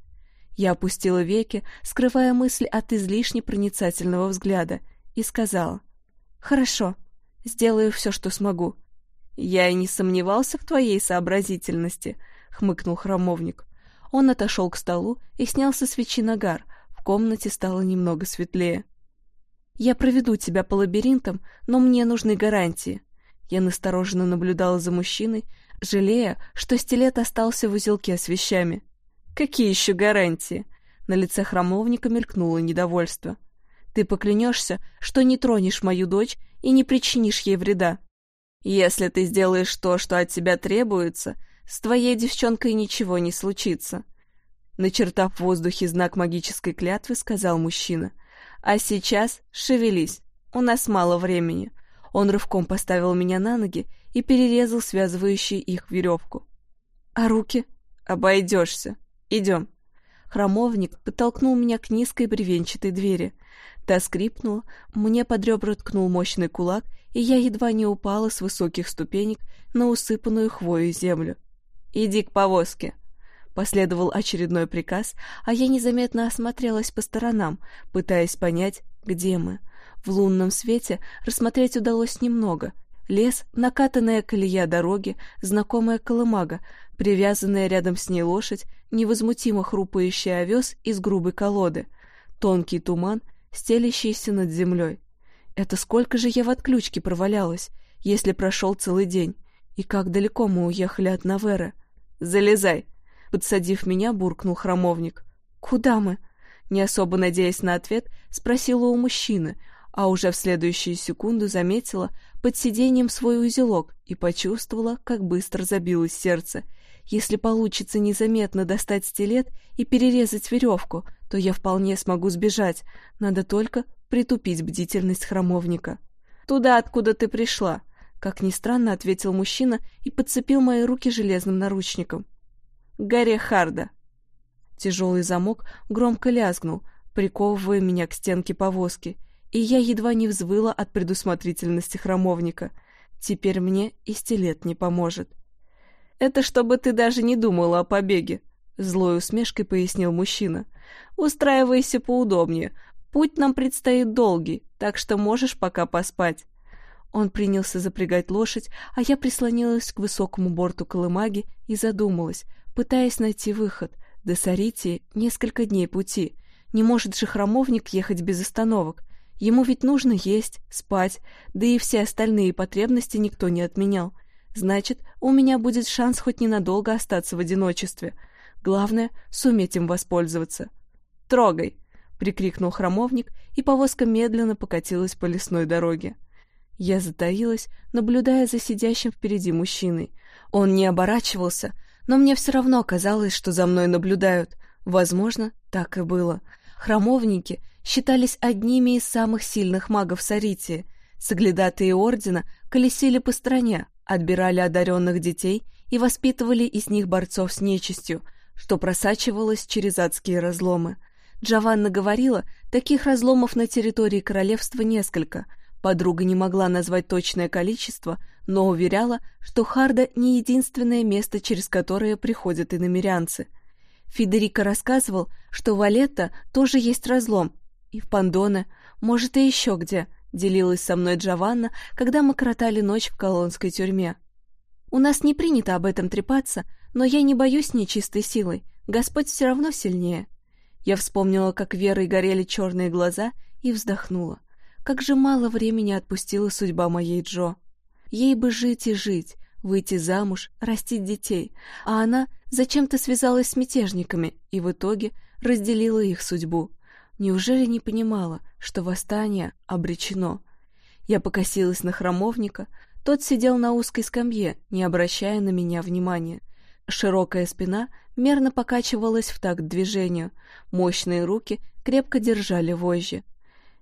Я опустила веки, скрывая мысль от излишне проницательного взгляда, и сказала. «Хорошо, сделаю все, что смогу». «Я и не сомневался в твоей сообразительности», — хмыкнул храмовник. Он отошел к столу и снял со свечи нагар. В комнате стало немного светлее. «Я проведу тебя по лабиринтам, но мне нужны гарантии». Я настороженно наблюдала за мужчиной, жалея, что стилет остался в узелке с вещами. «Какие еще гарантии?» На лице храмовника мелькнуло недовольство. «Ты поклянешься, что не тронешь мою дочь и не причинишь ей вреда. Если ты сделаешь то, что от тебя требуется, с твоей девчонкой ничего не случится». Начертав в воздухе знак магической клятвы, сказал мужчина. «А сейчас шевелись, у нас мало времени». Он рывком поставил меня на ноги и перерезал связывающую их веревку. «А руки?» «Обойдешься. Идем». Хромовник подтолкнул меня к низкой бревенчатой двери. Та скрипнула, мне под ребра ткнул мощный кулак, и я едва не упала с высоких ступенек на усыпанную хвою землю. «Иди к повозке!» Последовал очередной приказ, а я незаметно осмотрелась по сторонам, пытаясь понять, где мы. В лунном свете рассмотреть удалось немного. Лес, накатанная колея дороги, знакомая колымага, привязанная рядом с ней лошадь, невозмутимо хрупающий овес из грубой колоды, тонкий туман, стелящийся над землей. Это сколько же я в отключке провалялась, если прошел целый день? И как далеко мы уехали от Наверы? «Залезай!» — подсадив меня, буркнул храмовник. «Куда мы?» Не особо надеясь на ответ, спросила у мужчины, а уже в следующую секунду заметила под сиденьем свой узелок и почувствовала, как быстро забилось сердце. Если получится незаметно достать стилет и перерезать веревку, то я вполне смогу сбежать, надо только притупить бдительность храмовника. «Туда, откуда ты пришла», как ни странно, ответил мужчина и подцепил мои руки железным наручником. «Горе Харда!» Тяжелый замок громко лязгнул, приковывая меня к стенке повозки, и я едва не взвыла от предусмотрительности храмовника. Теперь мне и стилет не поможет. «Это чтобы ты даже не думала о побеге», — злой усмешкой пояснил мужчина. «Устраивайся поудобнее. Путь нам предстоит долгий, так что можешь пока поспать». Он принялся запрягать лошадь, а я прислонилась к высокому борту колымаги и задумалась, пытаясь найти выход. До Саритии несколько дней пути. Не может же храмовник ехать без остановок. Ему ведь нужно есть, спать, да и все остальные потребности никто не отменял. Значит, у меня будет шанс хоть ненадолго остаться в одиночестве. Главное — суметь им воспользоваться. «Трогай!» — прикрикнул храмовник, и повозка медленно покатилась по лесной дороге. Я затаилась, наблюдая за сидящим впереди мужчиной. Он не оборачивался, но мне все равно казалось, что за мной наблюдают. Возможно, так и было. Храмовники считались одними из самых сильных магов Саритии. Соглядатые ордена колесили по стране, отбирали одаренных детей и воспитывали из них борцов с нечистью, что просачивалось через адские разломы. Джованна говорила, таких разломов на территории королевства несколько — Подруга не могла назвать точное количество, но уверяла, что Харда не единственное место, через которое приходят иномерянцы. Федерико рассказывал, что в Валетто тоже есть разлом, и в Пандоне, может, и еще где, делилась со мной Джованна, когда мы коротали ночь в колонской тюрьме. У нас не принято об этом трепаться, но я не боюсь нечистой силой, Господь все равно сильнее. Я вспомнила, как Верой горели черные глаза, и вздохнула. Как же мало времени отпустила судьба моей Джо. Ей бы жить и жить, выйти замуж, растить детей, а она зачем-то связалась с мятежниками и в итоге разделила их судьбу. Неужели не понимала, что восстание обречено? Я покосилась на храмовника, тот сидел на узкой скамье, не обращая на меня внимания. Широкая спина мерно покачивалась в такт движению, мощные руки крепко держали вожжи.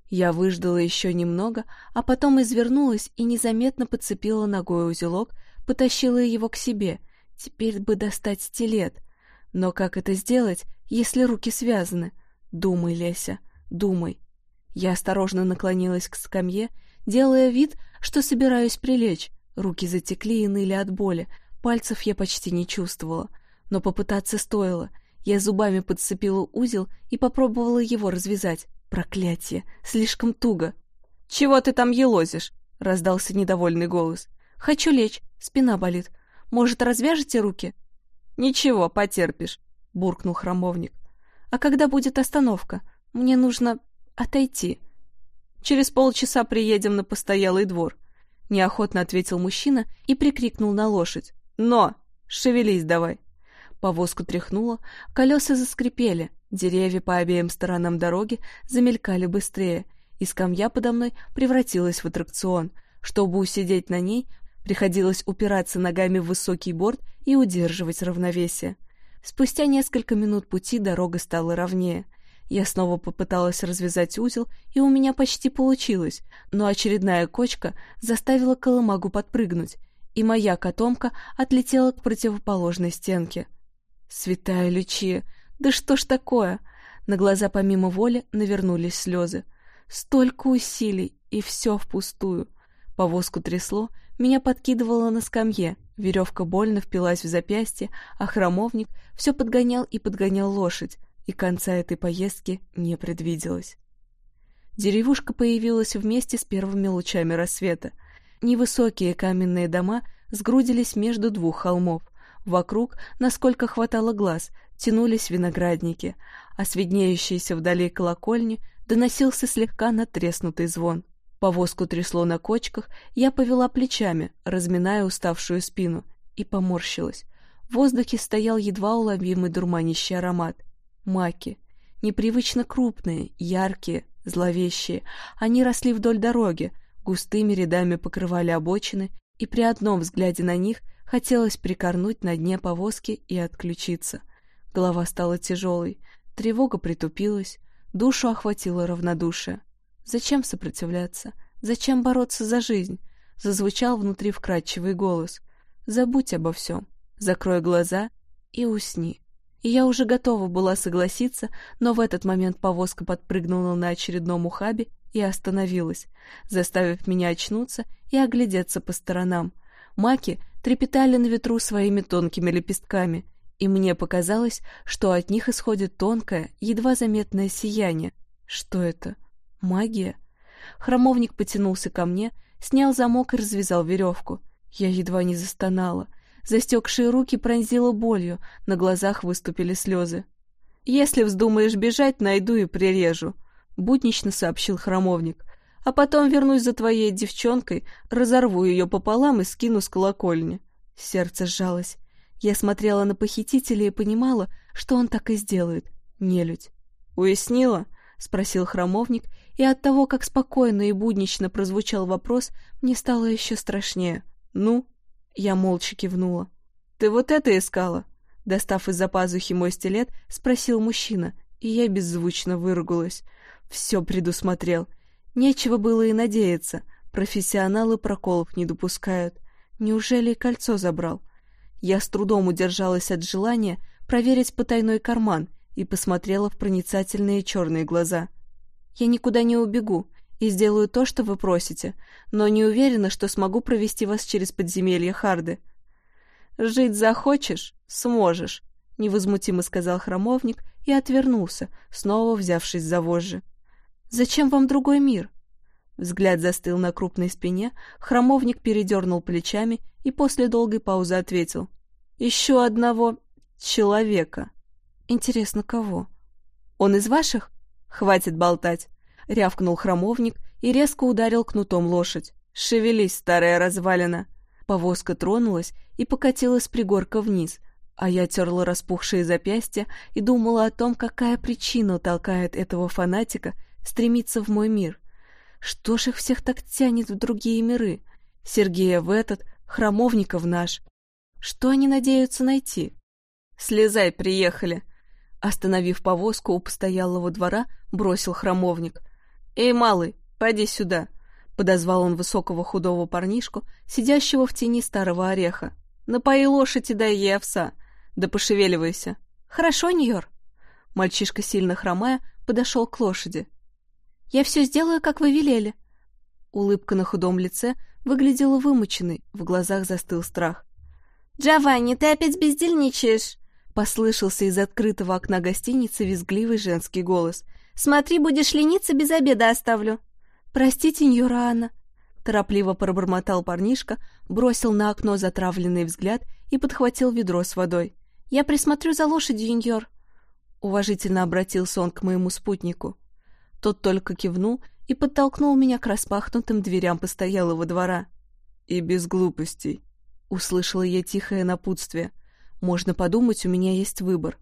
Я выждала еще немного, а потом извернулась и незаметно подцепила ногой узелок, потащила его к себе. Теперь бы достать стилет. Но как это сделать, если руки связаны? Думай, Леся, думай. Я осторожно наклонилась к скамье, делая вид, что собираюсь прилечь, Руки затекли и ныли от боли, пальцев я почти не чувствовала. Но попытаться стоило. Я зубами подцепила узел и попробовала его развязать. Проклятие! Слишком туго. «Чего ты там елозишь?» — раздался недовольный голос. «Хочу лечь, спина болит. Может, развяжете руки?» «Ничего, потерпишь», — буркнул храмовник. «А когда будет остановка? Мне нужно отойти». «Через полчаса приедем на постоялый двор», — неохотно ответил мужчина и прикрикнул на лошадь. «Но! Шевелись давай!» Повозку тряхнуло, колеса заскрипели, деревья по обеим сторонам дороги замелькали быстрее, и скамья подо мной превратилась в аттракцион. Чтобы усидеть на ней, приходилось упираться ногами в высокий борт и удерживать равновесие. Спустя несколько минут пути дорога стала ровнее. Я снова попыталась развязать узел, и у меня почти получилось, но очередная кочка заставила колымагу подпрыгнуть, и моя котомка отлетела к противоположной стенке. Святая Лючия, да что ж такое? На глаза помимо воли навернулись слезы. Столько усилий, и все впустую. Повозку трясло, меня подкидывало на скамье, веревка больно впилась в запястье, а храмовник все подгонял и подгонял лошадь, и конца этой поездки не предвиделось. Деревушка появилась вместе с первыми лучами рассвета. Невысокие каменные дома сгрудились между двух холмов. Вокруг, насколько хватало глаз, тянулись виноградники, а с виднеющейся вдали колокольни доносился слегка натреснутый звон. Повозку трясло на кочках, я повела плечами, разминая уставшую спину, и поморщилась. В воздухе стоял едва уловимый дурманящий аромат. Маки. Непривычно крупные, яркие, зловещие. Они росли вдоль дороги, густыми рядами покрывали обочины, и при одном взгляде на них Хотелось прикорнуть на дне повозки и отключиться. Голова стала тяжелой, тревога притупилась, душу охватило равнодушие. Зачем сопротивляться? Зачем бороться за жизнь? Зазвучал внутри вкрадчивый голос. Забудь обо всем, закрой глаза и усни. И я уже готова была согласиться, но в этот момент повозка подпрыгнула на очередном ухабе и остановилась, заставив меня очнуться и оглядеться по сторонам. Маки трепетали на ветру своими тонкими лепестками, и мне показалось, что от них исходит тонкое, едва заметное сияние. Что это? Магия? Хромовник потянулся ко мне, снял замок и развязал веревку. Я едва не застонала. Застекшие руки пронзило болью, на глазах выступили слезы. «Если вздумаешь бежать, найду и прирежу», — буднично сообщил хромовник а потом вернусь за твоей девчонкой, разорву ее пополам и скину с колокольни». Сердце сжалось. Я смотрела на похитителя и понимала, что он так и сделает. Нелюдь. «Уяснила?» — спросил храмовник, и от того, как спокойно и буднично прозвучал вопрос, мне стало еще страшнее. «Ну?» — я молча кивнула. «Ты вот это искала?» Достав из-за пазухи мой стилет, спросил мужчина, и я беззвучно выругалась. Все предусмотрел — Нечего было и надеяться, профессионалы проколов не допускают. Неужели кольцо забрал? Я с трудом удержалась от желания проверить потайной карман и посмотрела в проницательные черные глаза. «Я никуда не убегу и сделаю то, что вы просите, но не уверена, что смогу провести вас через подземелье Харды». «Жить захочешь — сможешь», — невозмутимо сказал храмовник и отвернулся, снова взявшись за вожжи. Зачем вам другой мир? Взгляд застыл на крупной спине, храмовник передернул плечами и после долгой паузы ответил. Еще одного человека. Интересно, кого? Он из ваших? Хватит болтать. Рявкнул храмовник и резко ударил кнутом лошадь. Шевелись, старая развалина. Повозка тронулась и покатилась с пригорка вниз, а я терла распухшие запястья и думала о том, какая причина толкает этого фанатика стремиться в мой мир. Что ж их всех так тянет в другие миры? Сергея в этот, Храмовника в наш. Что они надеются найти? «Слезай, приехали!» Остановив повозку у постоялого двора, бросил храмовник. «Эй, малый, пойди сюда!» Подозвал он высокого худого парнишку, сидящего в тени старого ореха. «Напои лошадь и дай ей овса. Да пошевеливайся!» «Хорошо, Ньор!» Мальчишка, сильно хромая, подошел к лошади. Я все сделаю, как вы велели. Улыбка на худом лице выглядела вымученной, в глазах застыл страх. «Джованни, ты опять бездельничаешь?» Послышался из открытого окна гостиницы визгливый женский голос. «Смотри, будешь лениться, без обеда оставлю». «Простите, Ньора Анна», — торопливо пробормотал парнишка, бросил на окно затравленный взгляд и подхватил ведро с водой. «Я присмотрю за лошадью, Ньор». Уважительно обратился он к моему спутнику. Тот только кивнул и подтолкнул меня к распахнутым дверям постоялого двора. «И без глупостей», — услышала я тихое напутствие. «Можно подумать, у меня есть выбор».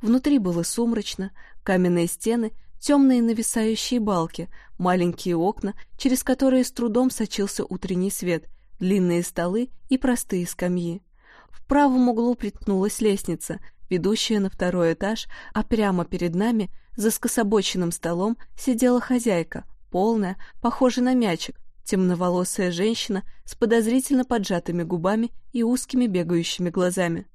Внутри было сумрачно, каменные стены, темные нависающие балки, маленькие окна, через которые с трудом сочился утренний свет, длинные столы и простые скамьи. В правом углу приткнулась лестница, ведущая на второй этаж, а прямо перед нами, за скособоченным столом, сидела хозяйка, полная, похожая на мячик, темноволосая женщина с подозрительно поджатыми губами и узкими бегающими глазами.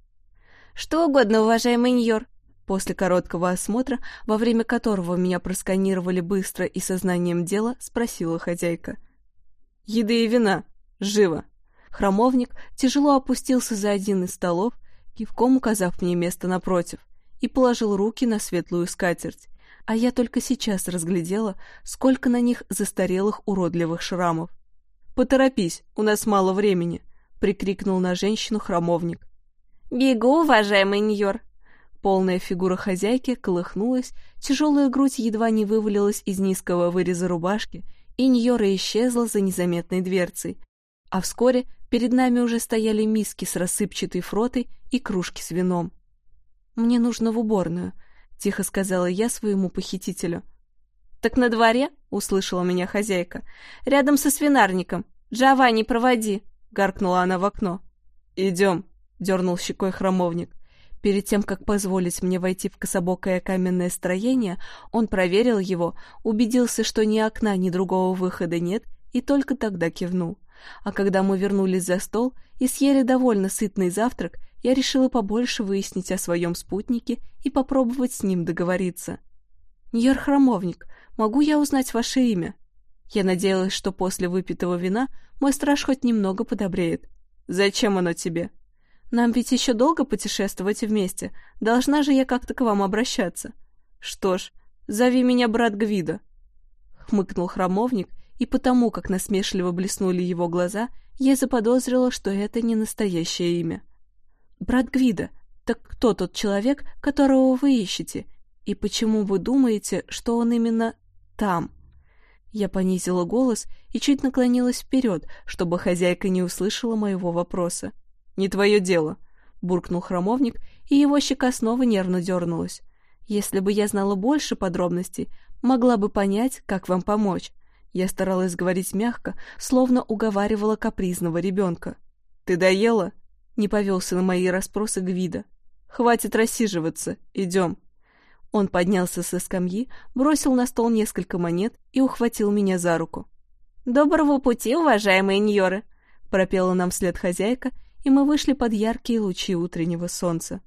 «Что угодно, уважаемый Ньор!» После короткого осмотра, во время которого меня просканировали быстро и сознанием дела, спросила хозяйка. «Еды и вина! Живо!» Хромовник тяжело опустился за один из столов, кивком указав мне место напротив, и положил руки на светлую скатерть, а я только сейчас разглядела, сколько на них застарелых уродливых шрамов. «Поторопись, у нас мало времени!» — прикрикнул на женщину храмовник. «Бегу, уважаемый Ньор!» Полная фигура хозяйки колыхнулась, тяжелая грудь едва не вывалилась из низкого выреза рубашки, и Ньора исчезла за незаметной дверцей. А вскоре перед нами уже стояли миски с рассыпчатой фротой и кружки с вином. «Мне нужно в уборную», — тихо сказала я своему похитителю. «Так на дворе?» — услышала меня хозяйка. «Рядом со свинарником. Джованни, проводи!» — гаркнула она в окно. «Идем!» — дернул щекой хромовник. Перед тем, как позволить мне войти в кособокое каменное строение, он проверил его, убедился, что ни окна, ни другого выхода нет, и только тогда кивнул. А когда мы вернулись за стол и съели довольно сытный завтрак, я решила побольше выяснить о своем спутнике и попробовать с ним договориться. «Ньер Хромовник, могу я узнать ваше имя?» Я надеялась, что после выпитого вина мой страж хоть немного подобреет. «Зачем оно тебе?» «Нам ведь еще долго путешествовать вместе. Должна же я как-то к вам обращаться». «Что ж, зови меня брат Гвида», — хмыкнул храмовник, и потому, как насмешливо блеснули его глаза, я заподозрила, что это не настоящее имя. «Брат Гвида, так кто тот человек, которого вы ищете? И почему вы думаете, что он именно там?» Я понизила голос и чуть наклонилась вперед, чтобы хозяйка не услышала моего вопроса. «Не твое дело», — буркнул храмовник, и его щека снова нервно дернулась. «Если бы я знала больше подробностей, могла бы понять, как вам помочь». Я старалась говорить мягко, словно уговаривала капризного ребенка. «Ты доела?» Не повелся на мои расспросы Гвида. «Хватит рассиживаться, идем». Он поднялся со скамьи, бросил на стол несколько монет и ухватил меня за руку. «Доброго пути, уважаемые ньоры!» пропела нам вслед хозяйка, и мы вышли под яркие лучи утреннего солнца.